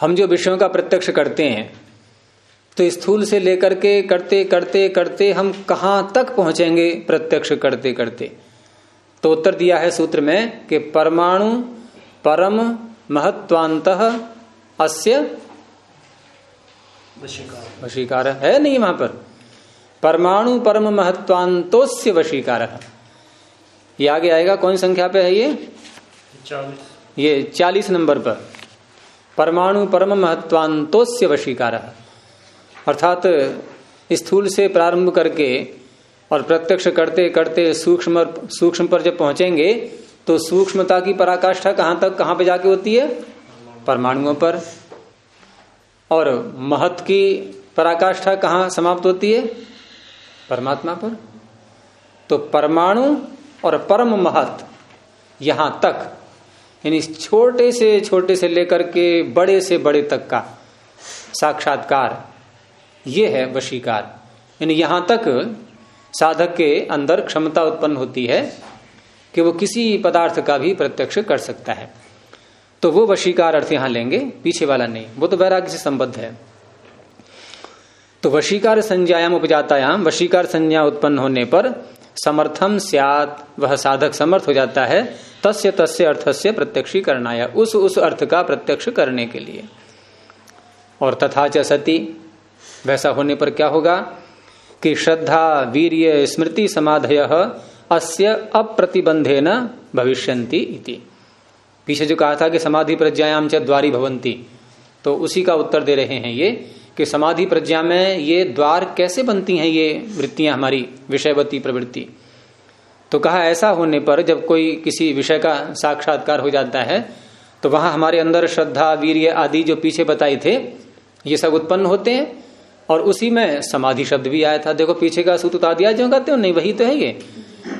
हम जो विषयों का प्रत्यक्ष करते हैं तो स्थूल से लेकर के करते करते करते हम कहाँ तक पहुँचेंगे प्रत्यक्ष करते करते? तो उत्तर दिया है सूत्र में कि परमाणु परम महत्वांत अस्य वशीकार। है नहीं वहाँ पर? परमाणु परम महत्वांतोस्य वशीकार। ये आगे आएगा कौन संख्या पे है ये? चालीस। ये चालीस नंबर पर। परमाणु परम महत्वांतोस्य वशीकार। अर्थात स्थूल से प्रारंभ करके और प्रत्यक्ष करते करते सूक्ष्म सूक्ष्म पर जब पहुँचेंगे तो सूक्ष्मता की पराकाष्ठा कहाँ तक, कहाँ पे जाके होती है? परमाणुओं पर। और महत की पराकाष्ठा कहाँ समाप्त होती है? परमात्मा पर। तो परमाणु और परम महत यहाँ तक, यानी छोटे से छोटे से लेकर के बड़े से बड़े तक का साक्षात्कार, ये है वशीकार। यानी यहाँ तक साधक के अंदर क्षमता उत्पन्न होती है। कि वो किसी पदार्थ का भी प्रत्यक्ष कर सकता है। तो वो वशीकार अर्थ यहाँ लेंगे, पीछे वाला नहीं। वो तो वैराग्य से संबद्ध है। तो वशीकार संज्ञायाम उपजातायाम, वशीकार संज्ञा उत्पन्न होने पर समर्थम सियात, वह साधक समर्थ हो जाता है, तस्य तस्य अर्थस्य प्रत्यक्षी करना उस उस अर्थ का प्रत्यक्ष करने के लिए। और तथा च सती, वैसा होने पर क्या होगा कि श्रद्धा, वीर्य, स्मृति समाधय अस्य अप्रतिबंधे न भविष्यंति इति। पीछे जो कहा था कि समाधि प्रज्ञायाम च द्वारी भवंती तो उसी का उत्तर दे रहे हैं ये कि समाधि प्रज्ञा में ये द्वार कैसे बनती हैं ये वृत्तियाँ हमारी, विषयवती प्रवृत्ति। तो कहा ऐसा होने पर जब कोई किसी विषय का साक्षात्कार हो जाता है तो वहाँ हमारे अंदर श्रद्धा, वीर्य आदि जो पीछे बताए थे, ये सब उत्पन्न होते हैं, और उसी में समाधि शब्द भी आया था। देखो, पीछे का सूत्र उतार दिया जो कहते हो, नहीं, वही तो है ये।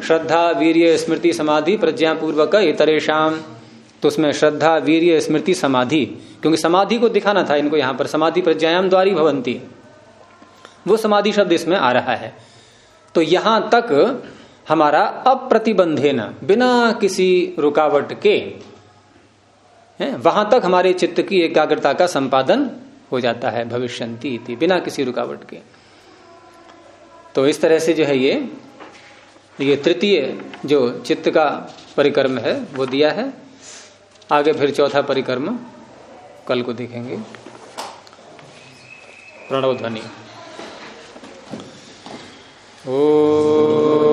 श्रद्धा, वीर्य, स्मृति, समाधि प्रज्ञा पूर्वक इतरेशम तो उसमें श्रद्धा, वीर्य, स्मृति, समाधि, क्योंकि समाधि को दिखाना था इनको यहाँ पर, समाधि प्रज्ञायाम द्वारी भवंती। वो समाधि शब्द इसमें आ रहा है। तो यहाँ तक हमारा अप्रतिबंधे न बिना किसी रुकावट के, है, वहाँ तक हमारे चित्त की एकाग्रता का संपादन हो जाता है, भविष्यंती बिना किसी रुकावट के। तो इस तरह से जो है ये ये तृतीय जो चित्त का परिक्रम है, वो दिया है। आगे फिर चौथा परिक्रम, कल को देखेंगे। प्रणव ध्वनि। ओ